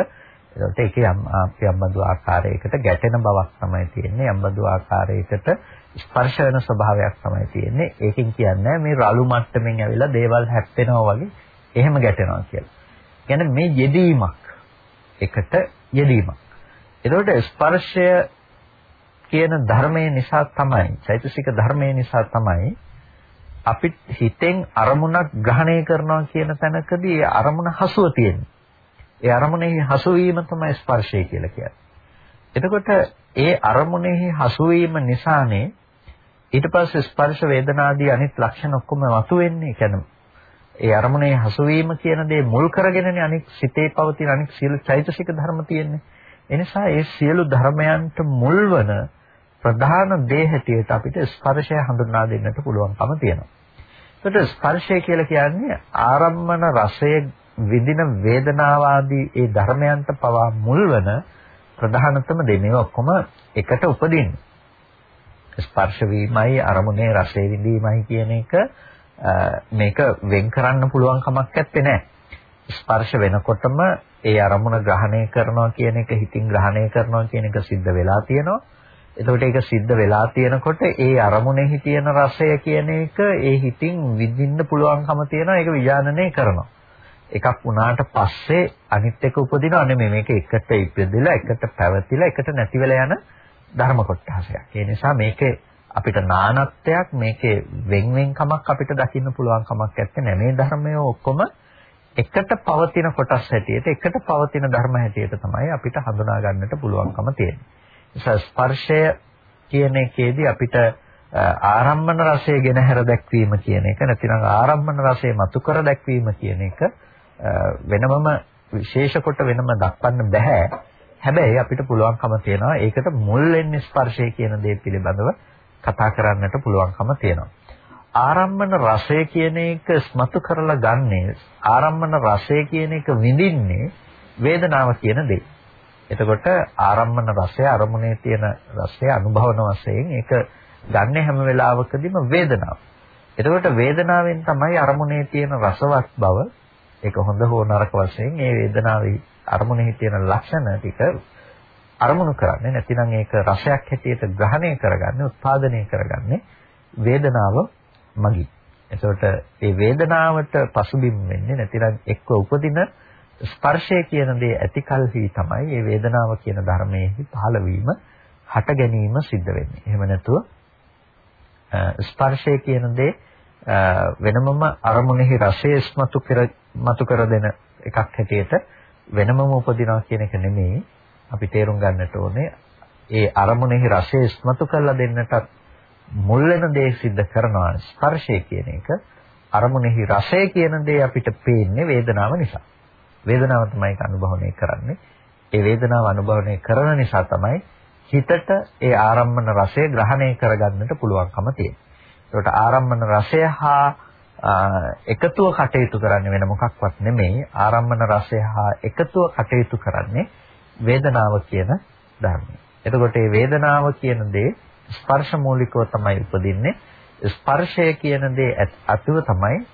Speaker 1: ඒකට ඒකේ යම් යම් බඳු ආකාරයකට ගැටෙන බවක් තමයි තියෙන්නේ. යම් බඳු ආකාරයකට ස්පර්ශ වෙන ස්වභාවයක් තමයි තියෙන්නේ. ඒකෙන් කියන්නේ මේ රළු මට්ටමින් ඇවිල්ලා දේවල් හැප්පෙනවා වගේ එහෙම ගැටෙනවා කියලා. කියන්නේ මේ යෙදීමක් එකට යෙදීමක්. එතකොට ස්පර්ශය කියන ධර්මයේ නිසා තමයි චෛතසික ධර්මයේ නිසා තමයි අපි හිතෙන් අරමුණක් ග්‍රහණය කරනවා කියන තැනකදී ඒ අරමුණ හසුව තියෙන්නේ. ඒ අරමුණේ හසු වීම තමයි ස්පර්ශය කියලා කියන්නේ. එතකොට ඒ අරමුණෙහි හසු වීම නිසානේ ඊට පස්සේ ස්පර්ශ වේදනාදී අනිත් ලක්ෂණ ඔක්කොම මතුවෙන්නේ. කියන්නේ ඒ අරමුණේ හසු වීම කියන දේ මුල් කරගෙනනේ අනිත් සිතේ පවතින අනිත් සියලු චෛතසික ධර්ම තියෙන්නේ. එනිසා ඒ සියලු ධර්මයන්ට මුල්වන ප්‍රධාන දේ හැටියට අපිට ස්පර්ශය හඳුනා දෙන්නට පුළුවන්කම තියෙනවා. ඒකට ස්පර්ශය කියලා කියන්නේ ආරම්මන රසය විඳින වේදනාව ආදී ඒ ධර්මයන්ට පවා මුල්වන ප්‍රධානතම දේ මේවා ඔක්කොම එකට උපදින්න. ස්පර්ශ වීමයි අරමුණේ රසය විඳීමයි කියන එක මේක වෙන් කරන්න පුළුවන් කමක් නැත්තේ නෑ. ස්පර්ශ වෙනකොටම ඒ අරමුණ ග්‍රහණය කරනවා කියන එක හිතින් ග්‍රහණය කරනවා කියන එක සිද්ධ වෙලා තියෙනවා. එතකොට ඒක සිද්ධ වෙලා තියෙනකොට ඒ අරමුණෙහි තියෙන රසය කියන එක ඒ හිතින් විඳින්න පුළුවන්කම තියෙනවා. ඒක විඥානනය කරනවා. එකක් වුණාට පස්සේ අනිත් එක උපදිනව නෙමෙයි මේක එකට ඉපදෙලා එකට පැවතිලා එකට නැති වෙලා යන ධර්ම කොටසක්. ඒ නිසා මේකේ අපිට නානත්වයක් මේකේ වෙන් වෙන් කමක් අපිට දකින්න පුළුවන් කමක් නැත්තේ මේ ධර්මය ඔක්කොම එකට පවතින කොටස් හැටියට එකට පවතින ධර්ම හැටියට තමයි අපිට හඳුනා ගන්නට පුළුවන්කම තියෙන්නේ. නිසා ස්පර්ශය කියන එකේදී අපිට ආරම්මන රසය ගෙන හැර දැක්වීම කියන එක නැතිනම් ආරම්මන රසය මතු කර දැක්වීම කියන එක වෙනමම විශේෂ කොට වෙනම දක්වන්න බෑ. හැබැයි අපිට පුළුවන්කම තියෙනවා ඒකට මුල් වෙන්නේ ස්පර්ශය කියන දේ පිළිබඳව කතා කරන්නට පුළුවන්කම තියෙනවා. ආරම්මන රසය කියන එක ස්මතු කරලා ගන්නේ ආරම්මන රසය කියන එක විඳින්නේ වේදනාව කියන දේ. එතකොට ආරම්මන රසය අරමුණේ තියෙන රසය අනුභවන වශයෙන් ඒක ගන්න හැම වෙලාවකදීම වේදනාව. එතකොට වේදනාවෙන් තමයි අරමුණේ තියෙන රසවත් බව ඒක හොඳ හෝ නරක වශයෙන් ඒ වේදනාවේ අරමුණෙහි තියෙන ලක්ෂණ ටික අරමුණු කරන්නේ නැතිනම් ඒක රසයක් හැටියට ග්‍රහණය කරගන්නේ උත්පාදනය කරගන්නේ වේදනාව මගින්. එතකොට මේ වේදනාවට පසුබිම් වෙන්නේ නැතිනම් එක්ක උපදින ස්පර්ශය කියන දේ ඇතිකල්හි තමයි මේ වේදනාව කියන ධර්මයේ පහළ වීම හට ගැනීම සිද්ධ වෙන්නේ. එහෙම නැතුව ස්පර්ශය කියන දේ වෙනමම අරමුණෙහි රසය ස්මතු කර මතු කර දෙන එකක් හැටියට වෙනමම උපදිනවා කියන එක නෙමෙයි. අපි තේරුම් ගන්නට ඕනේ ඒ අරමුණෙහි රසය ස්මතු කරලා දෙන්නට මුල් වෙන දේ සිද්ධ කරනවා ස්පර්ශය කියන එක. අරමුණෙහි රසය කියන දේ අපිට පේන්නේ වේදනාව නිසා. වේදනාව තමයි ඒක අනුභවණය කරන්නේ ඒ වේදනාව අනුභවණය කරන නිසා තමයි හිතට ඒ ආරම්මන රසය ග්‍රහණය කරගන්නට පුළුවන්කම තියෙන්නේ ඒකට ආරම්මන රසය හා එකතුව කටයුතු කරන්නේ වෙන මොකක්වත් නෙමෙයි ආරම්මන රසය හා එකතුව කටයුතු කරන්නේ වේදනාව කියන ධර්මය. එතකොට මේ වේදනාව කියන දේ ස්පර්ශ මූලිකව තමයි උපදින්නේ. ස්පර්ශය කියන දේ අතුව තමයි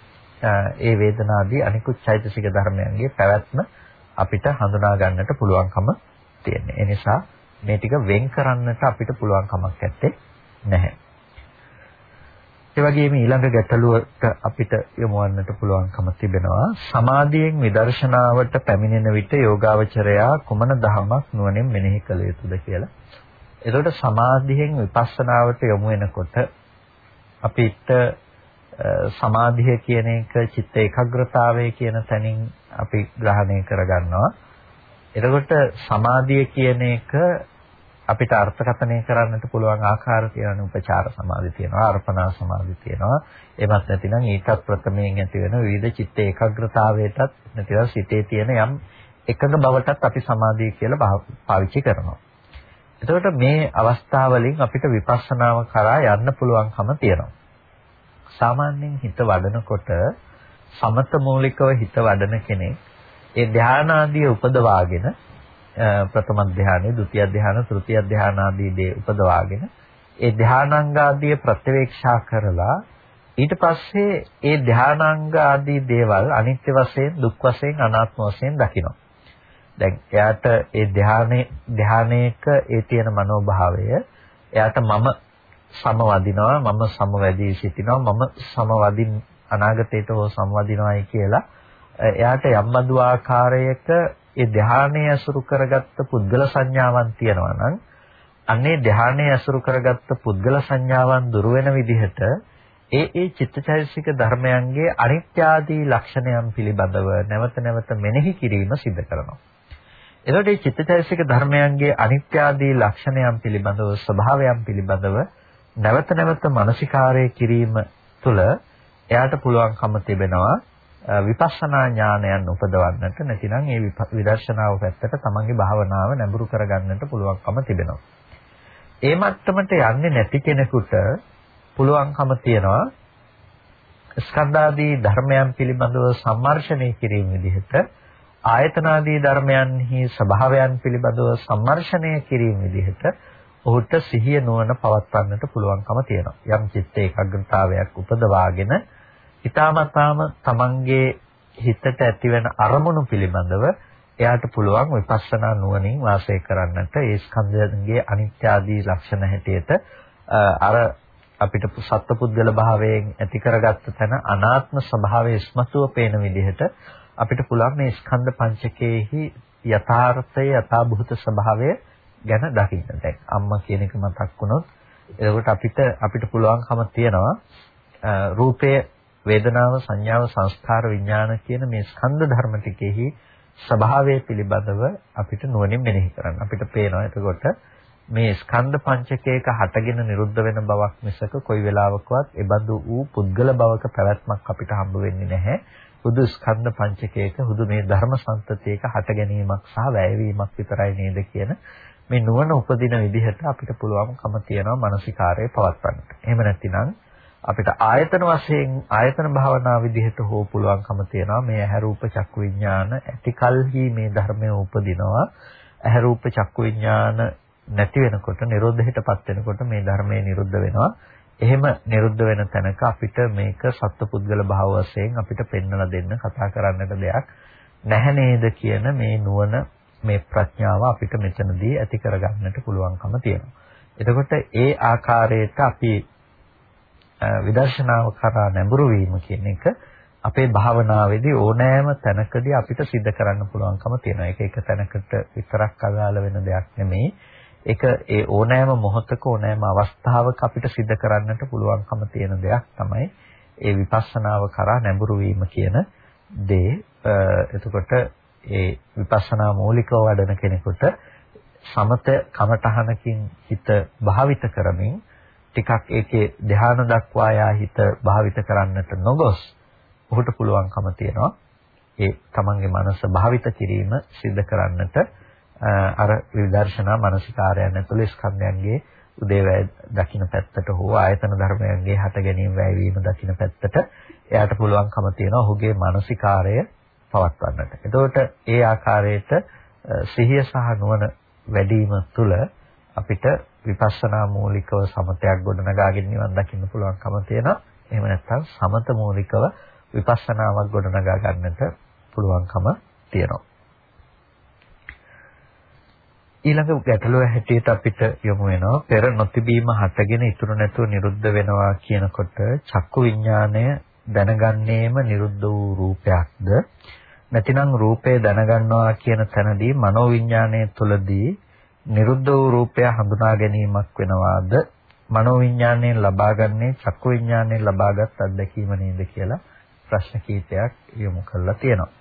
Speaker 1: ඒ වේදනාදී අනිකුත් චෛතසික ධර්මයන්ගේ පැවැත්ම අපිට හඳුනා ගන්නට පුළුවන්කම තියෙන්නේ. ඒ නිසා මේ ටික වෙන් කරන්නට අපිට පුළුවන් කමක් නැත්තේ නැහැ. ඒ වගේම ඊළඟ ගැටලුවට අපිට යොමු වන්නට පුළුවන්කම තිබෙනවා සමාධියෙන් විදර්ශනාවට පැමිණෙන විට යෝගාවචරයා කුමන දහමක් නුවණින් මෙනෙහි කළ යුතුද කියලා. එතකොට සමාධියෙන් විපස්සනාවට යොමු වෙනකොට අපිට සමාධිය කියන එක චිත්ත ඒකාග්‍රතාවය කියන තැනින් අපි ග්‍රහණය කරගන්නවා. එතකොට සමාධිය කියන එක අපිට අර්ථකථනය කරන්නට පුළුවන් ආකාර තියෙන උපචාර සමාධි තියෙනවා අර්පණා සමාධි තියෙනවා. එමත් නැතිනම් ඊටත් ප්‍රථමයෙන් ඇති වෙන විවිධ චිත්ත ඒකාග්‍රතාවයටත් නැතිනම් සිතේ තියෙන යම් එකඟ බවටත් අපි සමාධිය කියලා පාවිච්චි කරනවා. එතකොට මේ අවස්ථාවලින් අපිට විපස්සනාව කරා යන්න පුළුවන්කම තියෙනවා. සාමාන්‍යයෙන් හිත වඩනකොට සමත මූලිකව හිත වඩන කෙනෙක් ඒ ධානාදී උපදවාගෙන ප්‍රථම ධානය, ဒုတိ ය ධාන, තෘතිය ධාන ආදී දේ උපදවාගෙන ඒ ධානාංග ආදී ප්‍රත්‍යවේක්ෂා කරලා ඊට පස්සේ ඒ ධානාංග ආදී දේවල් අනිත්‍ය වශයෙන්, දුක් වශයෙන්, අනාත්ම වශයෙන් දකිනවා. දැන් එයාට ඒ ධානයේ ධානයේක ඒ තියෙන මනෝභාවය එයාට මම සමවදිනවා මම සමවැදී සිටිනවා මම සමවදින් අනාගතයට හෝ සමවදිනවායි කියලා එයාට යම්බදු ආකාරයක ඒ ධානයේ අසුරු කරගත්ත පුද්ගල සංඥාවන් තියෙනවා නම් අන්නේ ධානයේ අසුරු කරගත්ත පුද්ගල සංඥාවන් දුර වෙන විදිහට ඒ ඒ චිත්තචෛතසික ධර්මයන්ගේ අනිත්‍ය ආදී ලක්ෂණයන් පිළිබඳව නැවත නැවත මෙනෙහි කිරීම සිදු කරනවා. එතකොට මේ චිත්තචෛතසික ධර්මයන්ගේ අනිත්‍ය ආදී ලක්ෂණයන් පිළිබඳව ස්වභාවයන් පිළිබඳව නැවත නැවත මානසිකාරය කිරීම තුළ එයාට පුළුවන්කම තිබෙනවා විපස්සනා ඥානයන් උපදවන්නට නැතිනම් ඒ විදර්ශනාව පැත්තට තමන්ගේ භාවනාව නැඹුරු කරගන්නට පුළුවන්කම තිබෙනවා. ඒ මට්ටමට යන්නේ නැති කෙනෙකුට පුළුවන්කම තියනවා ස්කන්ධාදී ධර්මයන් පිළිබඳව සම්මර්ෂණය කිරීම විදිහට ආයතනාදී ධර්මයන්හි ස්වභාවයන් පිළිබඳව සම්මර්ෂණය කිරීම විදිහට ඔහුට සිහිය නුවණ පවත්වන්නට පුළුවන්කම තියෙනවා. යම් චිත්ත ඒකාග්‍රතාවයක් උපදවාගෙන ඊටමතාම තමන්ගේ හිතට ඇතිවෙන අරමුණු පිළිබඳව එයාට පුළුවන් විපස්සනා නුවණින් වාසය කරන්නට ඒ ස්කන්ධයන්ගේ අනිත්‍ය ආදී ලක්ෂණ හැටියට අර අපිට සත්පුද්ගල භාවයෙන් ඇති කරගත්ත තැන අනාත්ම ස්වභාවය ඉස්මතුව පේන විදිහට අපිට පුළුවන් මේ ස්කන්ධ පංචකයේහි යථාර්ථය යථාභූත ස්වභාවය ගැන දකින්න. දැන් අම්මා කියන එක මතක් වුණොත් එතකොට අපිට අපිට පුළුවන්කම තියනවා රූපය වේදනාව සංඥාව සංස්කාර විඥාන කියන මේ ස්කන්ධ ධර්ම ටිකෙහි ස්වභාවය පිළිබඳව අපිට නුවණින් මෙනෙහි කරන්න. අපිට පේනවා එතකොට මේ ස්කන්ධ පංචකයක හටගෙන නිරුද්ධ වෙන බවක් මිසක කොයි වෙලාවකවත් එබඳු වූ පුද්ගල භවක පැවැත්මක් අපිට හම්බ වෙන්නේ නැහැ. හුදු ස්කන්ධ පංචකයක හුදු මේ ධර්ම සංතතියක හට ගැනීමක් සහ වැයවීමක් විතරයි නේද කියන මේ නුවණ උපදින විදිහට අපිට පුළුවන්කම තියෙනවා මානසිකාරය පවත්වන්නට. එහෙම නැතිනම් අපිට ආයතන වශයෙන් ආයතන භාවනා විදිහට හෝ පුළුවන්කම තියෙනවා මේ ඇහැ රූප චක්කු විඥාන ඇතිකල්හි මේ ධර්මය උපදිනවා ඇහැ රූප චක්කු විඥාන නැති වෙනකොට නිරෝධයටපත් වෙනකොට මේ ධර්මය නිරුද්ධ වෙනවා එහෙම නිරුද්ධ වෙන තැනක අපිට මේක සත්පුද්ගල භාව වශයෙන් අපිට පෙන්වලා දෙන්න කතා කරන්නට දෙයක් නැහැ නේද කියන මේ නුවණ මේ ප්‍රඥාව අපිට මෙතනදී ඇති කරගන්නට පුළුවන්කම තියෙනවා. එතකොට ඒ ආකාරයට අපි විදර්ශනාව කරා නැඹුරු වීම කියන එක අපේ භාවනාවේදී ඕනෑම තැනකදී අපිට සිද්ධ කරන්න පුළුවන්කම තියෙනවා. ඒක එක තැනකට විතරක් අදාළ වෙන දෙයක් නෙමෙයි. ඒක ඒ ඕනෑම මොහොතක ඕනෑම අවස්ථාවක අපිට සිද්ධ කරන්නට පුළුවන්කම තියෙන දෙයක් තමයි ඒ විපස්සනාව කරා නැඹුරු වීම කියන දේ. එතකොට ඒ විපස්සනා මූලිකව වඩන කෙනෙකුට සමත කමඨහනකින් හිත භාවිත කරමින් ටිකක් ඒකේ ධ්‍යාන දක්වා යා හිත භාවිත කරන්නට නොගොස් ඔහුට පුළුවන්කම තියෙනවා. ඒ තමන්ගේ මනස භාවිත කිරීම සිද්ධ කරන්නට අර විදර්ශනා මානසිකාරයන් ඇතුළේ ස්කන්ධයන්ගේ උදේවැය දකින්න පැත්තට හෝ ආයතන ධර්මයන්ගේ හට ගැනීම වැයවීම දකින්න පැත්තට එයාට පුළුවන්කම තියෙනවා. ඔහුගේ මානසිකාරය පවත්වන්නට. එතකොට ඒ ආකාරයට සිහිය සහ නුවණ වැඩිම තුළ අපිට විපස්සනා මූලිකව සමතයක් ගොඩනගාගෙන නිවන් දකින්න පුළුවන්කම තියෙනවා. එහෙම නැත්නම් සමත මූලිකව විපස්සනාවක් ගොඩනගා ගන්නට පුළුවන්කම තියෙනවා. ඊළඟ ගැටලුව හැටියට අපිට යොමු වෙනවා පෙර නොතිබීම හටගෙන ඉතුරු නැතුව නිරුද්ධ වෙනවා කියනකොට චක්කු විඥාණය දැනගන්නේම නිරුද්ධ වූ රූපයක්ද නැතිනම් රූපය දැනගන්නවා කියන තැනදී මනෝ විඥාණය තුළදී නිරුද්ධ වූ රූපය හඳුනා ගැනීමක් වෙනවාද මනෝවිඤ්ඤාණයෙන් ලබාගන්නේ චක්කු විඤ්ඤාණයෙන් ලබාගත් අත්දැකීම නේද කියලා ප්‍රශ්න කීපයක් යොමු කරලා තියෙනවා.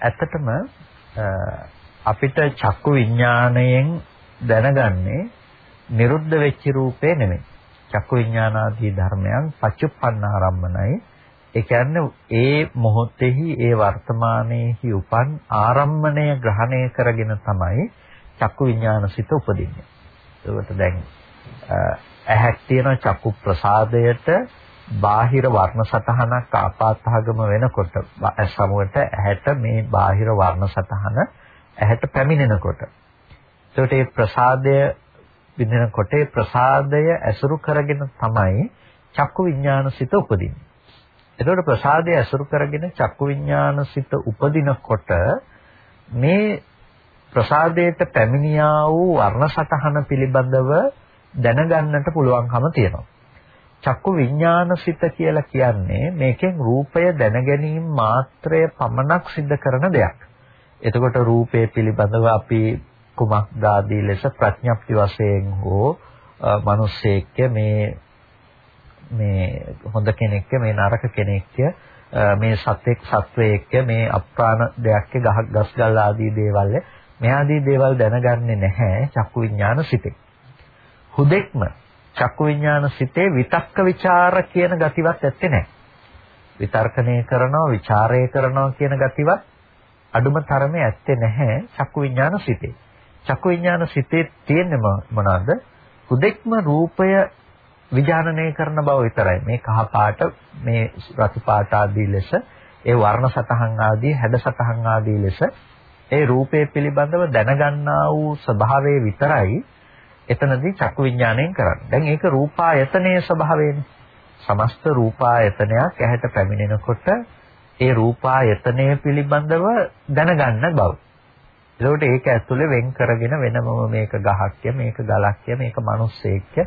Speaker 1: ඇත්තටම අපිට චක්කු විඤ්ඤාණයෙන් දැනගන්නේ නිරුද්ධ වෙච්ච රූපේ නෙමෙයි. චක්කු විඤ්ඤාණාදී ධර්මයන් පච්චුප්පන්නාරම්මනයි. ඒ කියන්නේ ඒ මොහොතෙහි ඒ වර්තමානයේහි උපන් ආරම්මණය ග්‍රහණය කරගෙන තමයි චක්කු විඥානසිත උපදින්නේ. ඒකට දැන් ඇහැක් තියෙන චක්කු ප්‍රසාදයට බාහිර වර්ණ සතහනක් ආපාතහගම වෙනකොට සමුවට ඇහැට මේ බාහිර වර්ණ සතහන ඇහැට පැමිණෙනකොට ඒකට මේ ප්‍රසාදය විඳිනකොට ඒ ප්‍රසාදය ඇසුරු කරගෙන තමයි චක්කු විඥානසිත උපදින්නේ. එතකොට ප්‍රසාදය ඇසුරු කරගෙන චක්කු විඥානසිත උපදිනකොට මේ ප්‍රසාදයට පැමිණියා වූ වර්ණ සටහන පිළිබඳව දැනගන්නට පුළුවන්කම තියෙනවා. චක්කු විඥානසිත කියලා කියන්නේ මේකෙන් රූපය දැනගැනීම මාත්‍රය පමණක් සිද්ධ කරන දෙයක්. එතකොට රූපය පිළිබඳව අපි කුමක්ද ආදී ලෙස ප්‍රඥප්ති වශයෙන් හෝ මිනිස්සෙක්ක මේ මේ හොඳ කෙනෙක්ද මේ නරක කෙනෙක්ද මේ සත්වෙක් සත්වයේක්ද මේ අප්‍රාණ දෙයක්ද ගහක් ගස් ගල් ආදී දේවල් මේ ආදී දේවල් දැනගන්නේ නැහැ චක්කු විඥාන සිතේ. හුදෙක්ම චක්කු විඥාන සිතේ විතක්ක ਵਿਚාර කියන ගතිවත් ඇත්තේ නැහැ. විතර්කණය කරනවා, ਵਿਚාරය කරනවා කියන ගතිවත් අඩුම තරමේ ඇත්තේ නැහැ චක්කු විඥාන සිතේ. චක්කු විඥාන සිතේ තියෙන්නේ මොනවාද? හුදෙක්ම රූපය විඥානනය කරන බව විතරයි. මේ කහ පාට, මේ රතු පාට ආදී ලෙස, ඒ වර්ණ සතහන් ආදී, හැඩ සතහන් ආදී ලෙස ඒ රූපය පිළිබඳව දැනගන්නා වූ ස්වභාවය විතරයි එතනදී චක්කු විඥාණයෙන් කරන්නේ. දැන් ඒක රූපායතනයේ ස්වභාවයනේ. සමස්ත රූපායතනයක් ඇහැට පැමිණෙනකොට ඒ රූපායතනය පිළිබඳව දැනගන්න බව. එතකොට ඒක ඇතුලේ වෙන් කරගෙන වෙනමම මේක ගහක්ය මේක ගලක්ය මේක මිනිස්සෙක්ය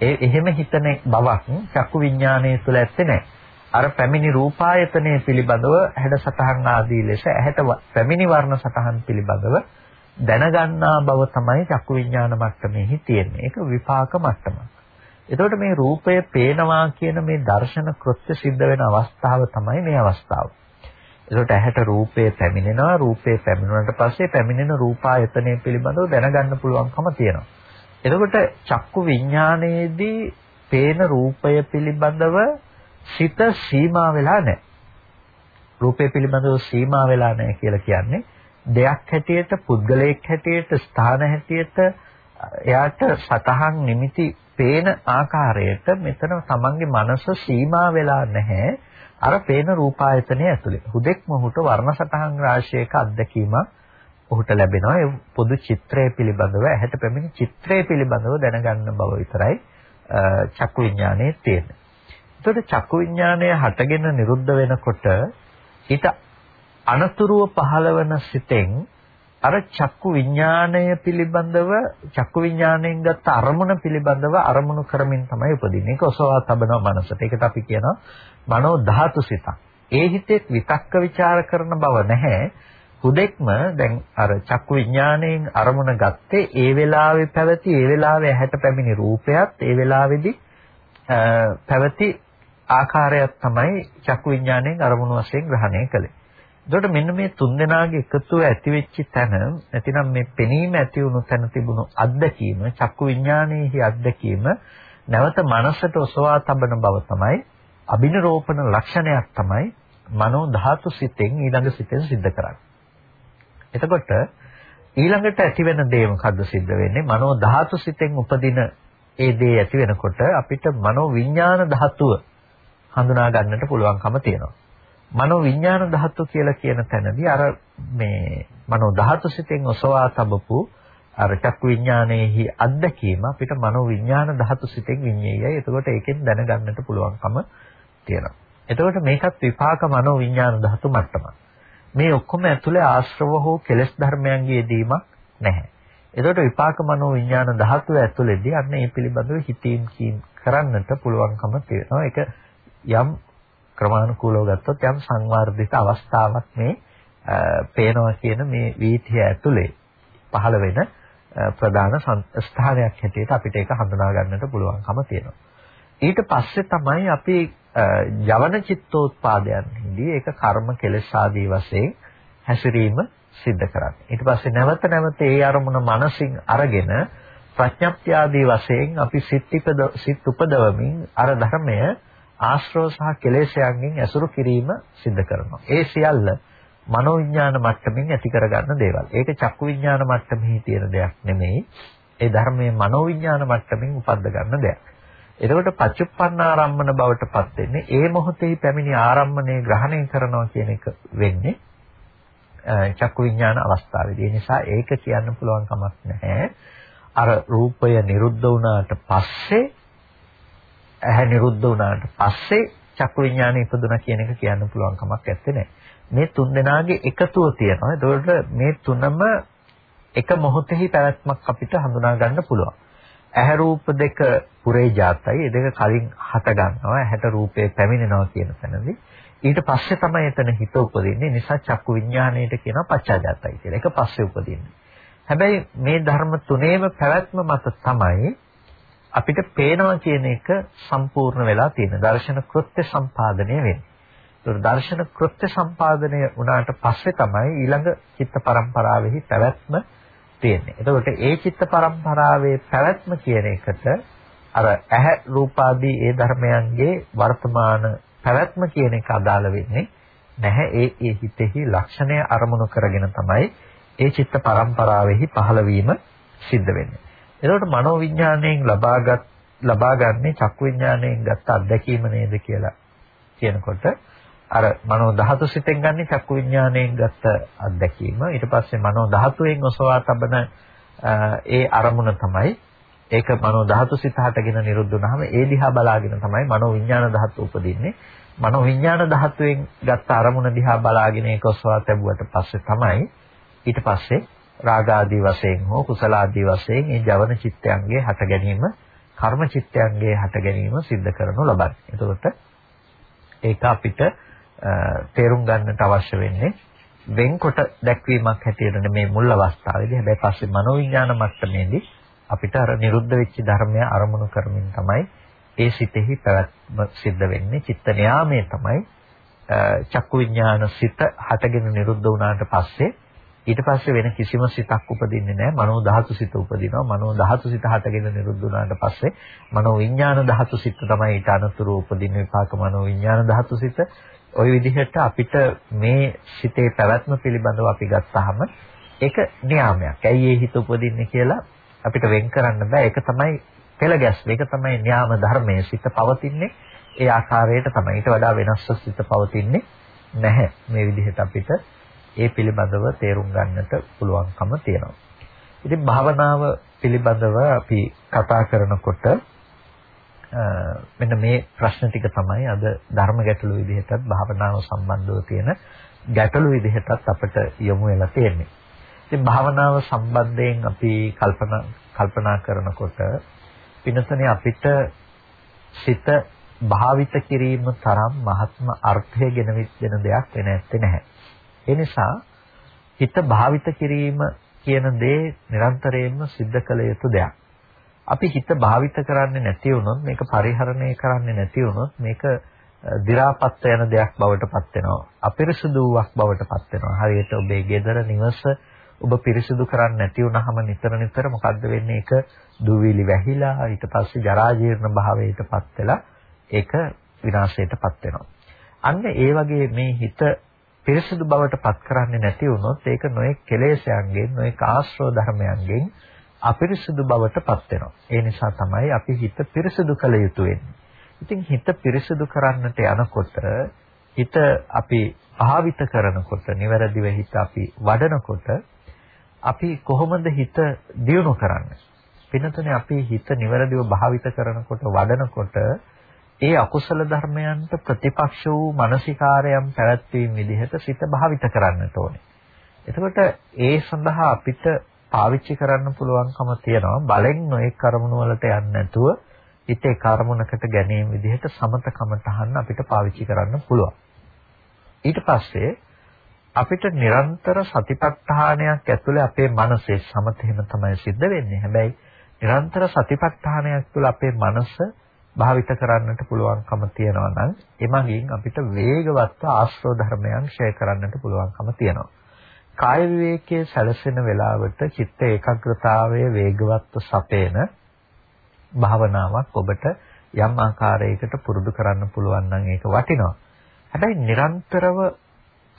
Speaker 1: ඒ එහෙම හිතන බවක් චක්කු විඥානයේ තුල ඇත්තේ නැහැ. අර පැමිණි රූපායතනය පිළිබඳව හැඩසටහන් ආදී ලෙස ඇහැට පැමිණි වර්ණ සටහන් පිළිබඳව දැනගන්නා බව තමයි චක්කු විඥාන මට්ටමේහි තියෙන්නේ. ඒක විපාක මට්ටමක්. එතකොට මේ රූපය පේනවා කියන මේ දර්ශන කෘත්‍ය සිද්ධ වෙන අවස්ථාව තමයි මේ අවස්ථාව. එතකොට ඇහැට රූපේ පැමිණෙනවා රූපේ පැමිණුණාට පස්සේ පැමිණෙන රූපායතනය පිළිබඳව දැනගන්න පුළුවන්කම තියෙනවා. එතකොට චක්කු විඥානයේදී පේන රූපය පිළිබඳව සිත සීමා වෙලා නැහැ. රූපය පිළිබඳව සීමා වෙලා නැහැ කියලා කියන්නේ දෙයක් හැටියට පුද්ගලයෙක් හැටියට ස්ථාන හැටියට එයාට සතහන් නිමිති පේන ආකාරයට මෙතන තමන්ගේ මනස සීමා වෙලා නැහැ අර පේන රූපායතනය ඇතුලේ හුදෙක් මොහුට වර්ණ සතහන් රාශියක අත්දැකීමක් ඔහුට ලැබෙනවා ඒ පොදු චිත්‍රය පිළිබඳව ඇහැට පැමිණි චිත්‍රය පිළිබඳව දැනගන්න බව විතරයි චක්කු විඥානයේ තියෙන්නේ. එතකොට චක්කු විඥානය හටගෙන නිරුද්ධ වෙනකොට ඊට අනතුරුව පහළවන සිතෙන් අර චක්කු විඥාණය පිළිබඳව චක්කු විඥාණයෙන් ගත්ත අරමුණ පිළිබඳව අරමුණු කරමින් තමයි උපදින්නේ. ඒක ඔසවා තබනවා මනසට. ඒකට අපි කියනවා මනෝ ධාතු සිතක්. ඒ හිතේ විතක්ක ਵਿਚාර කරන බව නැහැ. හුදෙක්ම දැන් අර චක්කු විඥාණයෙන් අරමුණ ගත්තේ ඒ වෙලාවේ පැවති ඒ වෙලාවේ ඇහැට පැමිණි රූපයත් ඒ වෙලාවේදී පැවති ආකාරයක් තමයි චක්කු විඥාණයෙන් අරමුණු වශයෙන් ග්‍රහණය කළේ. එතකොට මෙන්න මේ තුන්දෙනාගේ එකතුව ඇති වෙච්ච තැන නැතිනම් මේ පෙනීම ඇති වුණු තැන තිබුණු අත්දැකීම චක්කු විඥානයේහි අත්දැකීම නැවත මනසට ඔසවා තබන බව තමයි අබිනරෝපණ ලක්ෂණයක් තමයි මනෝ ධාතු සිතෙන් ඊළඟ සිතෙන් සිද්ධ කරන්නේ. එතකොට ඊළඟට ඇති වෙන දේ මොකද්ද සිද්ධ වෙන්නේ? මනෝ ධාතු සිතෙන් උපදින ඒ දේ ඇති වෙනකොට අපිට මනෝ විඥාන ධාතුව හඳුනා ගන්නට පුළුවන්කම තියෙනවා. මනෝ විඥාන ධාතු කියලා කියන තැනදී අර මේ මනෝ ධාතු සිතෙන් ඔසවා තබපු අර චක්කු විඥානයේහි අත්දැකීම අපිට මනෝ විඥාන ධාතු සිතෙන් විඤ්ඤායයි. එතකොට ඒකෙන් දැනගන්නට පුළුවන්කම තියෙනවා. එතකොට මේකත් විපාක මනෝ විඥාන ධාතු මට්ටමක්. මේ ඔක්කොම ඇතුලේ ආශ්‍රව හෝ කෙලෙස් ධර්මයන්ගේ යෙදීමක් නැහැ. එතකොට විපාක මනෝ විඥාන ධාතුව ඇතුලේදී අන්න ඒ පිළිබඳව හිතීම් කීම් කරන්නට පුළුවන්කම තියෙනවා. ඒක යම් ක්‍රමානුකූලව ගත්තොත් යම් සංවර්ධිත අවස්ථාවක් මේ පේනවා කියන මේ වීථිය ඇතුලේ පහළ වෙන ප්‍රධාන ස්ථානයක් හැටියට අපිට ඒක හඳුනා ගන්නට පුළුවන්කම තියෙනවා. ඊට පස්සේ තමයි අපි යවන චිත්තෝත්පාදයන්හිදී ඒක කර්ම කෙලෙස් ආදී වශයෙන් හැසිරීම සිද්ධ කරන්නේ. ඊට පස්සේ නැවත නැවත ඒ අරමුණ මනසින් අරගෙන ප්‍රඥප්ති ආදී වශයෙන් අපි සිත් උපදවමින් අර ධර්මය ආශ්‍රව සහ කෙලෙසයන්ගෙන් ඇසුරු කිරීම සිද්ධ කරනවා. ඒ සියල්ල මනෝවිඥාන මට්ටමින් ඇති කරගන්න දේවල්. ඒක චක්කු විඥාන මට්ටමේ තියෙන දෙයක් නෙමෙයි. ඒ ධර්මයේ මනෝවිඥාන මට්ටමින් උපද්ද ගන්න දෙයක්. එතකොට පච්චුප්පන්නාරම්මන බවට පත් වෙන්නේ ඒ මොහොතේ පැමිණි ආරම්මණය ග්‍රහණය කරනවා කියන එක වෙන්නේ චක්කු විඥාන අවස්ථාවේදී. ඒ නිසා ඒක කියන්න පුළුවන් කමක් නැහැ. අර රූපය නිරුද්ධ වුණාට පස්සේ ඇහැ නිරුද්ධ වුණාට පස්සේ චක්කු විඥානය ඉපදුනා කියන එක කියන්න පුළුවන් කමක් නැත්තේ. මේ තුන් දෙනාගේ එකතුව තියෙනවා. ඒතකොට මේ තුනම එක මොහොතෙහි පැවැත්මක් අපිට හඳුනා ගන්න පුළුවන්. ඇහැ රූප දෙක පුරේ જાතයි. ඒ දෙක කලින් හට ගන්නවා. ඇහැට රූපේ පැමිණෙනවා කියන තැනදී ඊට පස්සේ තමයි එතන හිත උපදින්නේ. නිසා චක්කු විඥාණයට කියනවා පච්චාජාතයි කියලා. ඒක පස්සේ උපදින්නේ. හැබැයි මේ ධර්ම තුනේම පැවැත්ම මත තමයි අපිට පේනවා කියන එක සම්පූර්ණ වෙලා තියෙන. දර්ශන කෘත්‍ය සම්පාදනය වෙන්නේ. ඒතර දර්ශන කෘත්‍ය සම්පාදනය වුණාට පස්සේ තමයි ඊළඟ චිත්ත පරම්පරාවෙහි පැවැත්ම තියෙන්නේ. එතකොට ඒ චිත්ත පරම්පරාවේ පැවැත්ම කියන එකට අර ඇහැ රූපාදී ඒ ධර්මයන්ගේ වර්තමාන පැවැත්ම කියන එක අදාළ වෙන්නේ නැහැ. ඒ ඒ හිතෙහි ලක්ෂණය අරමුණු කරගෙන තමයි ඒ චිත්ත පරම්පරාවෙහි පහළ වීම සිද්ධ වෙන්නේ. එතකොට මනෝවිඥාණයෙන් ලබාගත් ලබාගන්නේ චක්කු විඥාණයෙන් ගත්ත අත්දැකීම නේද කියලා කියනකොට අර මනෝ ධාතු සිතෙන් ගන්න චක්කු විඥාණයෙන් ගත්ත අත්දැකීම. ඊට පස්සේ මනෝ ධාතුවෙන් ඔසවා තබන ඒ අරමුණ තමයි. ඒක මනෝ ධාතු සිත හටගෙන නිරුද්ධ වුනහම ඒ දිහා බලාගෙන තමයි මනෝ විඥාන ධාතු උපදින්නේ. මනෝ විඥාන ධාතුවෙන් ගත්ත අරමුණ දිහා බලාගෙන ඒක ඔසවා තැබුවට පස්සේ තමයි ඊට පස්සේ රාග ආදී වශයෙන් හෝ කුසල ආදී වශයෙන් මේ ජවන චිත්තයන්ගේ හට ගැනීම කර්ම චිත්තයන්ගේ හට ගැනීම සිද්ධ කරනු ලබන්නේ. එතකොට ඒක අපිට තේරුම් ගන්නට අවශ්‍ය වෙන්නේ වෙන්කොට දැක්වීමක් හැටියට මේ මුල් අවස්ථාවේදී. හැබැයි පස්සේ මනෝවිඥාන මට්ටමේදී අපිට අර නිරුද්ධ වෙච්ච ධර්මය අරමුණු කරමින් තමයි ඒ සිතෙහි පැවැත්ම සිද්ධ වෙන්නේ. චිත්ත නියාමයේ තමයි. චක්කු විඥාන සිත හටගෙන නිරුද්ධ වුණාට පස්සේ ඊට පස්සේ වෙන කිසිම සිතක් උපදින්නේ නැහැ. මනෝ ධාතු සිත උපදිනවා. මනෝ ධාතු සිත හටගෙන නිරුද්ධ වුණාට පස්සේ මනෝ විඥාන ධාතු සිත තමයි ඊට අනුතුරු උපදින විපාක මනෝ විඥාන ධාතු සිත ওই විදිහට අපිට මේ සිතේ පැවැත්ම පිළිබඳව අපි ගත්තාම ඒක නියාමයක්. ඇයි ඒ හිත උපදින්නේ කියලා අපිට වෙන් කරන්න බෑ. ඒක තමයි පෙළ ගැස්ම. ඒක තමයි න්යාම ධර්මයේ සිත පවතින්නේ ඒ ආකාරයට තමයි. ඊට වඩා වෙනස්ව සිත පවතින්නේ නැහැ. මේ විදිහට අපිට ඒ පිළිබඳව තේරුම් ගන්නට පුළුවන්කම තියෙනවා. ඉතින් භාවනාව පිළිබඳව අපි කතා කරනකොට මෙන්න මේ ප්‍රශ්න ටික තමයි අද ධර්ම ගැටළු විදිහටත් භාවනාව සම්බන්ධව තියෙන ගැටළු විදිහටත් අපිට යොමු වෙලා තියෙන්නේ. ඉතින් භාවනාව සම්බන්ධයෙන් අපි කල්පනා කල්පනා කරනකොට පිනසනේ අපිට සිත භාවිත කිරීම තරම් මහත්ම අර්ථය ගෙන දෙන දෙයක් වෙන ඇත්තේ නැහැ. ඒ නිසා හිත භාවිත කිරීම කියන දේ නිරන්තරයෙන්ම සිද්ධ කළ යුතු දෙයක්. අපි හිත භාවිත කරන්නේ නැති වුණොත් මේක පරිහරණය කරන්නේ නැති වුණොත් මේක දි รา පත් යන දෙයක් බවට පත් වෙනවා. අපිරිසුදුවක් බවට පත් වෙනවා. හරියට ඔබේ ගෙදර නිවස ඔබ පිරිසිදු කරන්නේ නැති වුනහම නිතර නිතර මොකද්ද වෙන්නේ? ඒක දුවිලි වැහිලා ඊට පස්සේ ජරා ජීර්ණ භාවයටපත් වෙලා ඒක විනාශයටපත් වෙනවා. අන්න ඒ වගේ මේ හිත පිරිසිදු බවට පත් කරන්නේ නැති වුණොත් ඒක නොයෙක් කෙලෙසයන්ගෙන් නොයෙක් ආශ්‍රව ධර්මයන්ගෙන් අපිරිසුදු බවට පත් වෙනවා. ඒ නිසා තමයි අපි හිත පිරිසුදු කළ යුතු වෙන්නේ. ඉතින් හිත පිරිසුදු කරන්නට යනකොට හිත අපි භාවිත කරනකොට නිවැරදිව හිත අපි වඩනකොට අපි කොහොමද හිත දියුණු කරන්නේ? පින්නතුනේ අපි හිත නිවැරදිව භාවිත කරනකොට වඩනකොට ඒ අකුසල ධර්මයන්ට ප්‍රතිපක්ෂ වූ මානසිකාරයන් පැවැත්වීම විදිහට සිත භාවිත කරන්නට ඕනේ. එතකොට ඒ සඳහා අපිට පාවිච්චි කරන්න පුළුවන්කම තියෙනවා බලෙන් නොඑක් කර්මණු වලට යන්නේ නැතුව හිතේ කර්මණකට ගැනීම විදිහට සමත කමතහන් අපිට පාවිච්චි කරන්න පුළුවන්. ඊට පස්සේ අපිට නිරන්තර සතිපට්ඨානයක් ඇතුලේ අපේ මනසේ සමතෙම තමයි සිද්ධ වෙන්නේ. හැබැයි නිරන්තර සතිපට්ඨානයක් තුළ අපේ මනස භාවිත කරන්නට පුළුවන්කම තියනවා නම් එමගින් අපිට වේගවත් ආශ්‍රව ධර්මයන් ෂේ කරන්නට පුළුවන්කම තියෙනවා. කාය විවේකයේ සැලසෙන වෙලාවට චිත්ත ඒකාග්‍රතාවය වේගවත්ව සපේන භාවනාවක් ඔබට යම් ආකාරයකට පුරුදු කරන්න පුළුවන් නම් ඒක වටිනවා. හැබැයි නිරන්තරව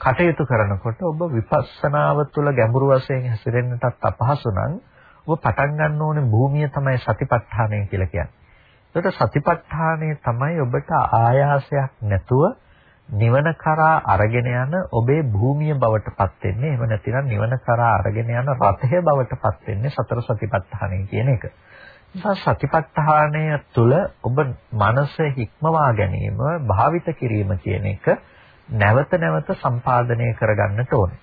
Speaker 1: කටයුතු කරනකොට ඔබ විපස්සනාව තුළ ගැඹුරු වශයෙන් හැසිරෙන්නටත් අපහසු නම් ඔබ පටන් ගන්න ඕනේ භූමිය තමයි සතිපට්ඨානය කියලා කියන්නේ. ඒකට සතිපට්ඨානය තමයි ඔබට ආයාසයක් නැතුව නිවන කරා අරගෙන යන ඔබේ භූමිය බවට පත් වෙන්නේ. එහෙම නැතිනම් නිවන කරා අරගෙන යන රථය බවට පත් වෙන්නේ සතර සතිපට්ඨානය කියන එක. නිසා සතිපට්ඨානය තුළ ඔබ මනස හික්මවා ගැනීම, භාවිත කිරීම කියන එක නැවත නැවත සම්පාදනය කරගන්නට ඕනේ.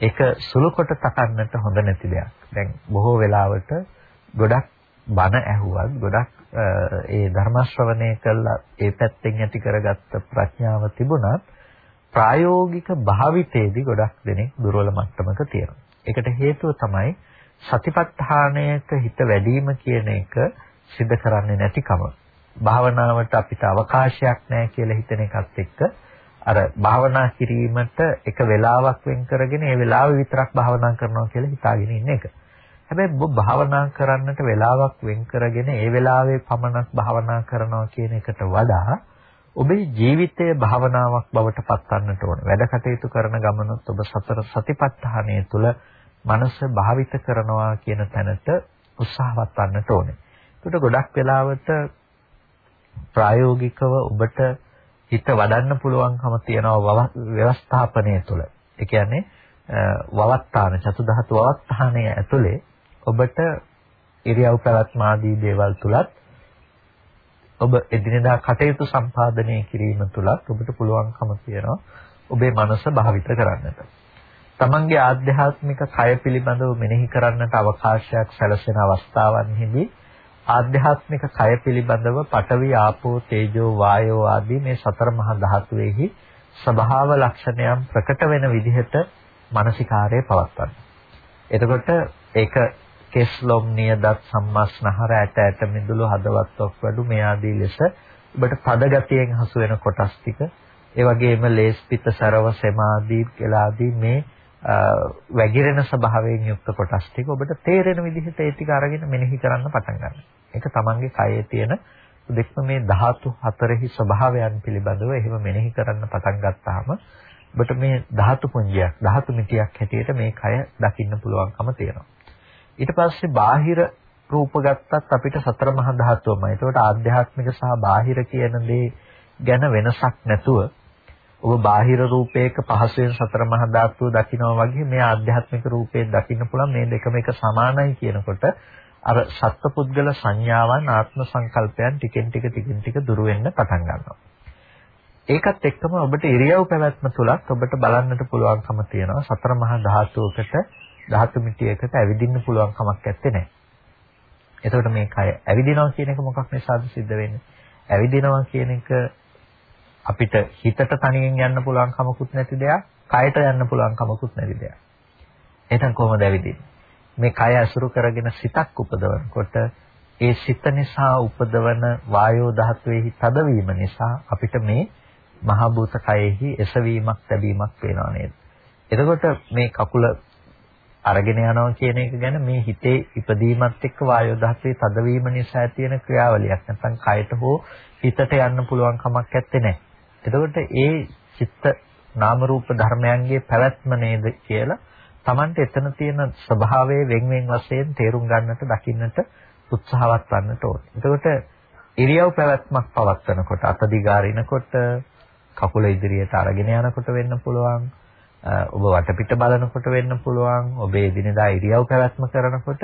Speaker 1: ඒක සුළු කොට තකන්නට හොඳ නැති දෙයක්. දැන් බොහෝ වෙලාවට ගොඩක් බණ ඇහුවත් ගොඩක් ඒ ධර්ම ශ්‍රවණය කළා ඒ පැත්තෙන් ඇති කරගත්ත ප්‍රඥාව තිබුණත් ප්‍රායෝගික භාවිතයේදී ගොඩක් දෙනෙක් දුර්වල මට්ටමක තියෙනවා. ඒකට හේතුව තමයි සතිපට්ඨානයක හිත වැඩිම කියන එක සිද්ධ කරන්නේ නැතිකම. භාවනාවට අපිට අවකාශයක් නැහැ කියලා හිතන එකත් එක්ක අර භාවනා කිරීමට එක වෙලාවක් වෙන් කරගෙන ඒ වෙලාවෙ විතරක් භාවනා කරනවා කියලා හිතාගෙන ඉන්න එක. හැබැයි ඔබ භාවනා කරන්නට වෙලාවක් වෙන් කරගෙන ඒ වෙලාවේ පමණක් භාවනා කරනවා කියන එකට වඩා ඔබේ ජීවිතය භාවනාවක් බවට පත්වන්නට ඕන. වැඩ කටයුතු කරන ගමනොත් ඔබ සතර සතිපට්ඨානය තුළ මනස භාවිත කරනවා කියන තැනට උත්සාහවත් වන්නට ඕනේ. ඒකට ගොඩක් වෙලාවට ප්‍රායෝගිකව ඔබට හිත වඩන්න පුළුවන්කම තියෙනවා ව්‍යවස්ථාපනය තුළ. ඒ කියන්නේ වවත්තාන චතුධාතු වවත්තානය ඇතුලේ ඔබට ඉරියව් පැවැත්ම ආදී දේවල් තුලත් ඔබ එදිනෙදා කටයුතු සම්පාදනය කිරීම තුලත් ඔබට පුළුවන්කම තියෙනවා ඔබේ මනස භාවිත කරන්නට. තමන්ගේ ආධ්‍යාත්මික කය පිළිබඳව මෙනෙහි කරන්නට අවකාශයක් සැලසෙන අවස්ථාවන්හිදී ආධ්‍යාත්මික කය පිළිබඳව පඨවි ආපෝ තේජෝ වායෝ ආදී මේ සතර මහා ධාතුවේහි ස්වභාව ලක්ෂණයන් ප්‍රකට වෙන විදිහට මානසිකාරය පවත්වන්න. එතකොට ඒක කෙස්ලොම් නියදත් සම්මස්නහර ඇට ඇට මිදුළු හදවත් ඔක්වඩු මේ ආදී ලෙස ඔබට පද ගතියෙන් හසු වෙන කොටස් ටික ඒ වගේම ලේස් පිට සරව සමාදී කියලා ආදී මේ වැగిරෙන ස්වභාවයෙන් යුක්ත කොටස් ටික ඔබට තේරෙන විදිහට ඒ ටික අරගෙන මෙනෙහි කරන්න පටන් ගන්න. ඒක තමන්ගේ කයේ තියෙන දෙක්ම මේ ධාතු හතරෙහි ස්වභාවයන් පිළිබඳව එහෙම මෙනෙහි කරන්න පටන් ගත්තාම ඔබට මේ ධාතු පුංජයක් ධාතු මිටියක් හැටියට මේ කය දකින්න පුළුවන්කම තියෙනවා. ඊට පස්සේ බාහිර රූප ගත්තත් අපිට සතර මහා ධාතුවමයි. ඒකට ආධ්‍යාත්මික සහ බාහිර කියන දේ ගැන වෙනසක් නැතුව ඔබ බාහිර රූපයක පහසෙන් සතර මහා ධාතුව දකිනවා වගේ මේ ආධ්‍යාත්මික රූපේ දකින්න පුළුවන් මේ දෙකම එක සමානයි කියනකොට අර සත්පුද්ගල සංඥාවන් ආත්ම සංකල්පයන් ටිකෙන් ටික ටිකෙන් ටික දුර වෙන්න පටන් ගන්නවා. ඒකත් එක්කම ඔබට ඉරියව් පැවැත්ම තුලත් ඔබට බලන්නට පුළුවන්කම තියෙනවා සතර මහා ධාතුවකට ධාතු මිටියකට ඇවිදින්න පුළුවන් කමක් නැත්තේ නෑ. එතකොට මේ කය ඇවිදිනවා කියන එක මොකක් නිසාද සිද්ධ වෙන්නේ? ඇවිදිනවා කියන එක අපිට හිතට තනියෙන් යන්න පුළුවන් කමකුත් නැති දෙයක්, කයට යන්න පුළුවන් කමකුත් නැති දෙයක්. එහෙනම් කොහොමද ඇවිදින්නේ? මේ කය අසුරු කරගෙන සිතක් උපදවනකොට ඒ සිත නිසා උපදවන වායෝ ධාතුවේහි තදවීම නිසා අපිට මේ මහ භූත කයෙහි එසවීමක් ලැබීමක් වෙනවා නේද? එතකොට මේ කකුල අරගෙන යනවා කියන එක ගැන මේ හිතේ ඉපදීමත් එක්ක වායෝ දහසේ තදවීම නිසා ඇති වෙන ක්‍රියාවලියක් නැත්නම් කයට හෝ හිතට යන්න පුළුවන් කමක් නැත්තේ නෑ. එතකොට ඒ චිත්ත නාම රූප ධර්මයන්ගේ පැවැත්ම නේද කියලා Tamante එතන තියෙන ස්වභාවයේ වෙන් වෙන් වශයෙන් තේරුම් ගන්නට දකින්නට උත්සාහවත් වන්නට ඕනේ. එතකොට ඉරියව් පැවැත්මක් පවත්වනකොට අත දිගාරිනකොට කකුල ඉදිරියට අරගෙන යනකොට වෙන්න පුළුවන්. ඔබ වටපිට බලනකොට වෙන්න පුළුවන් ඔබේ දිනදා ඉරියව් පැවැත්ම කරනකොට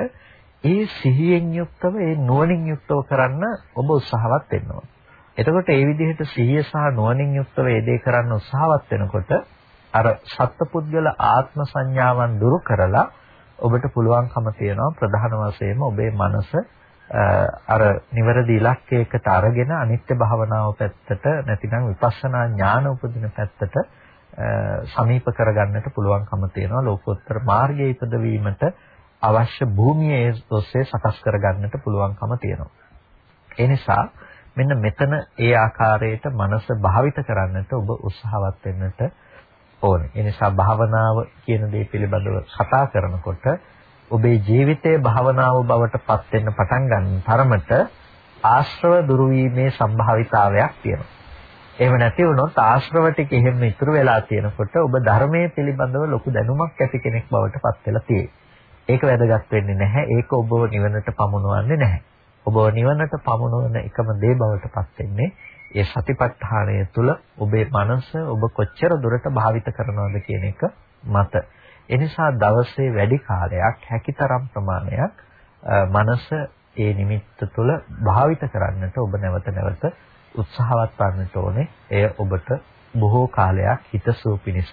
Speaker 1: ඒ සිහියෙන් යුක්තව ඒ නුවණින් යුක්තව කරන්න ඔබ උත්සාහවත් වෙන්න ඕනේ. එතකොට ඒ විදිහට සිහිය සහ නුවණින් යුක්තව ඒ දේ කරන්න උත්සාහවත් වෙනකොට අර සත්පුද්ගල ආත්ම සංඥාවන් දුරු කරලා ඔබට පුළුවන්කම තියෙනවා ප්‍රධාන වශයෙන්ම ඔබේ මනස අර නිවැරදි ඉලක්කයකට අරගෙන අනිත්‍ය භාවනාව පැත්තට නැතිනම් විපස්සනා ඥාන උපදින පැත්තට සමීප කරගන්නට පුළුවන්කම තියෙනවා ලෝකෝත්තර මාර්ගයේ ඉපදවීමට අවශ්‍ය භූමියේ ඔස්සේ සකස් කරගන්නට පුළුවන්කම තියෙනවා. ඒ නිසා මෙන්න මෙතන ඒ ආකාරයට මනස භාවිත කරන්නට ඔබ උත්සාහවත් වෙන්නට ඕනේ. ඒ නිසා භාවනාව කියන දේ පිළිබඳව කතා කරනකොට ඔබේ ජීවිතයේ භාවනාව බවට පත් වෙන්න පටන් ගන්න තරමට ආශ්‍රව දුරු වීමේ සම්භාවිතාවයක් තියෙනවා. එහෙම නැති වුණොත් ආශ්‍රව ටික එහෙම ඉතුරු වෙලා තියෙනකොට ඔබ ධර්මයේ පිළිබඳව ලොකු දැනුමක් ඇති කෙනෙක් බවට පත් වෙලා තියෙයි. ඒක වැදගත් වෙන්නේ නැහැ. ඒක ඔබව නිවනට පමුණවන්නේ නැහැ. ඔබව නිවනට පමුණවන එකම දේ බවට පත් වෙන්නේ ඒ සතිපට්ඨානය තුළ ඔබේ මනස ඔබ කොච්චර දුරට භාවිත කරනවද කියන එක මත. එනිසා දවසේ වැඩි කාලයක් හැකිතරම් ප්‍රමාණයක් මනස ඒ නිමිත්ත තුළ භාවිත කරන්නට ඔබ නැවත නැවත උත්සාහවත් වන්නට ඕනේ. එය ඔබට බොහෝ කාලයක් හිතසුව පිණිස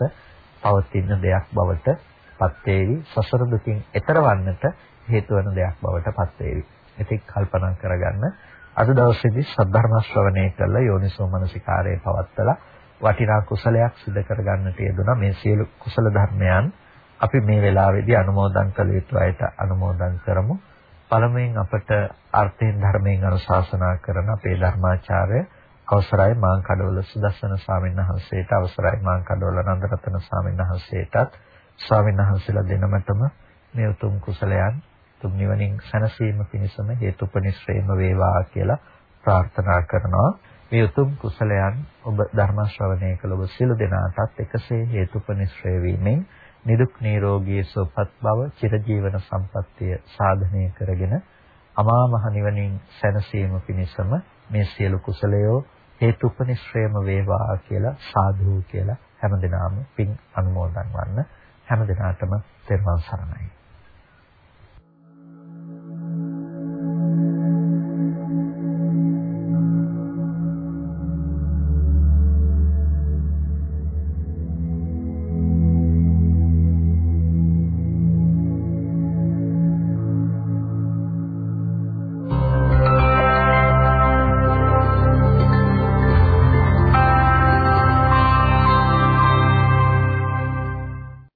Speaker 1: පවතින දෙයක් බවට පත් වේවි. සසර දුකින් එතර වන්නට හේතු වන දෙයක් බවට පත් වේවි. ඉතින් කල්පනා කරගන්න අද දවසේදී සද්ධර්ම ශ්‍රවණය කළ යෝනිසෝ මනසිකාරයේ පවත්තලා වටිනා කුසලයක් සිදු කරගන්නට යෙදුණා මේ සියලු කුසල ධර්මයන් අපි මේ වෙලාවේදී අනුමෝදන් කළ යුතු අයට අනුමෝදන් කරමු පළමුවෙන් අපට අර්ථයෙන් ධර්මයෙන් අනුශාසනා කරන අපේ ධර්මාචාර්ය අවසරයි මාං කඩවල සුදස්සන ස්වාමීන් වහන්සේට අවසරයි මාං කඩවල නන්දරතන ස්වාමීන් වහන්සේටත්. ස්වාමීන් වහන්සේලා දෙනමතම මේ උතුම් කුසලයන් තුම් නිවනින් සැනසීම පිණිසම හේතුපනිශ්‍රේම වේවා කියලා ප්‍රාර්ථනා කරනවා. මේ උතුම් කුසලයන් ඔබ ධර්ම ශ්‍රවණය කළ ඔබ සියලු දෙනාටත් එකසේ හේතුපනිශ්‍රේ වීමෙන් නිදුක් නිරෝගී සුවපත් බව චිරජීවන සම්පන්නිය සාධනය කරගෙන අමා මහ නිවනින් සැනසීම පිණිසම මේ සියලු කුසලයෝ හේතුපනිශ්‍රේම වේවා කියලා සාදු කියලා හැමදෙනාම පින් අනුමෝදන් වන්න. හැමදෙනාටම තෙරුවන් සරණයි.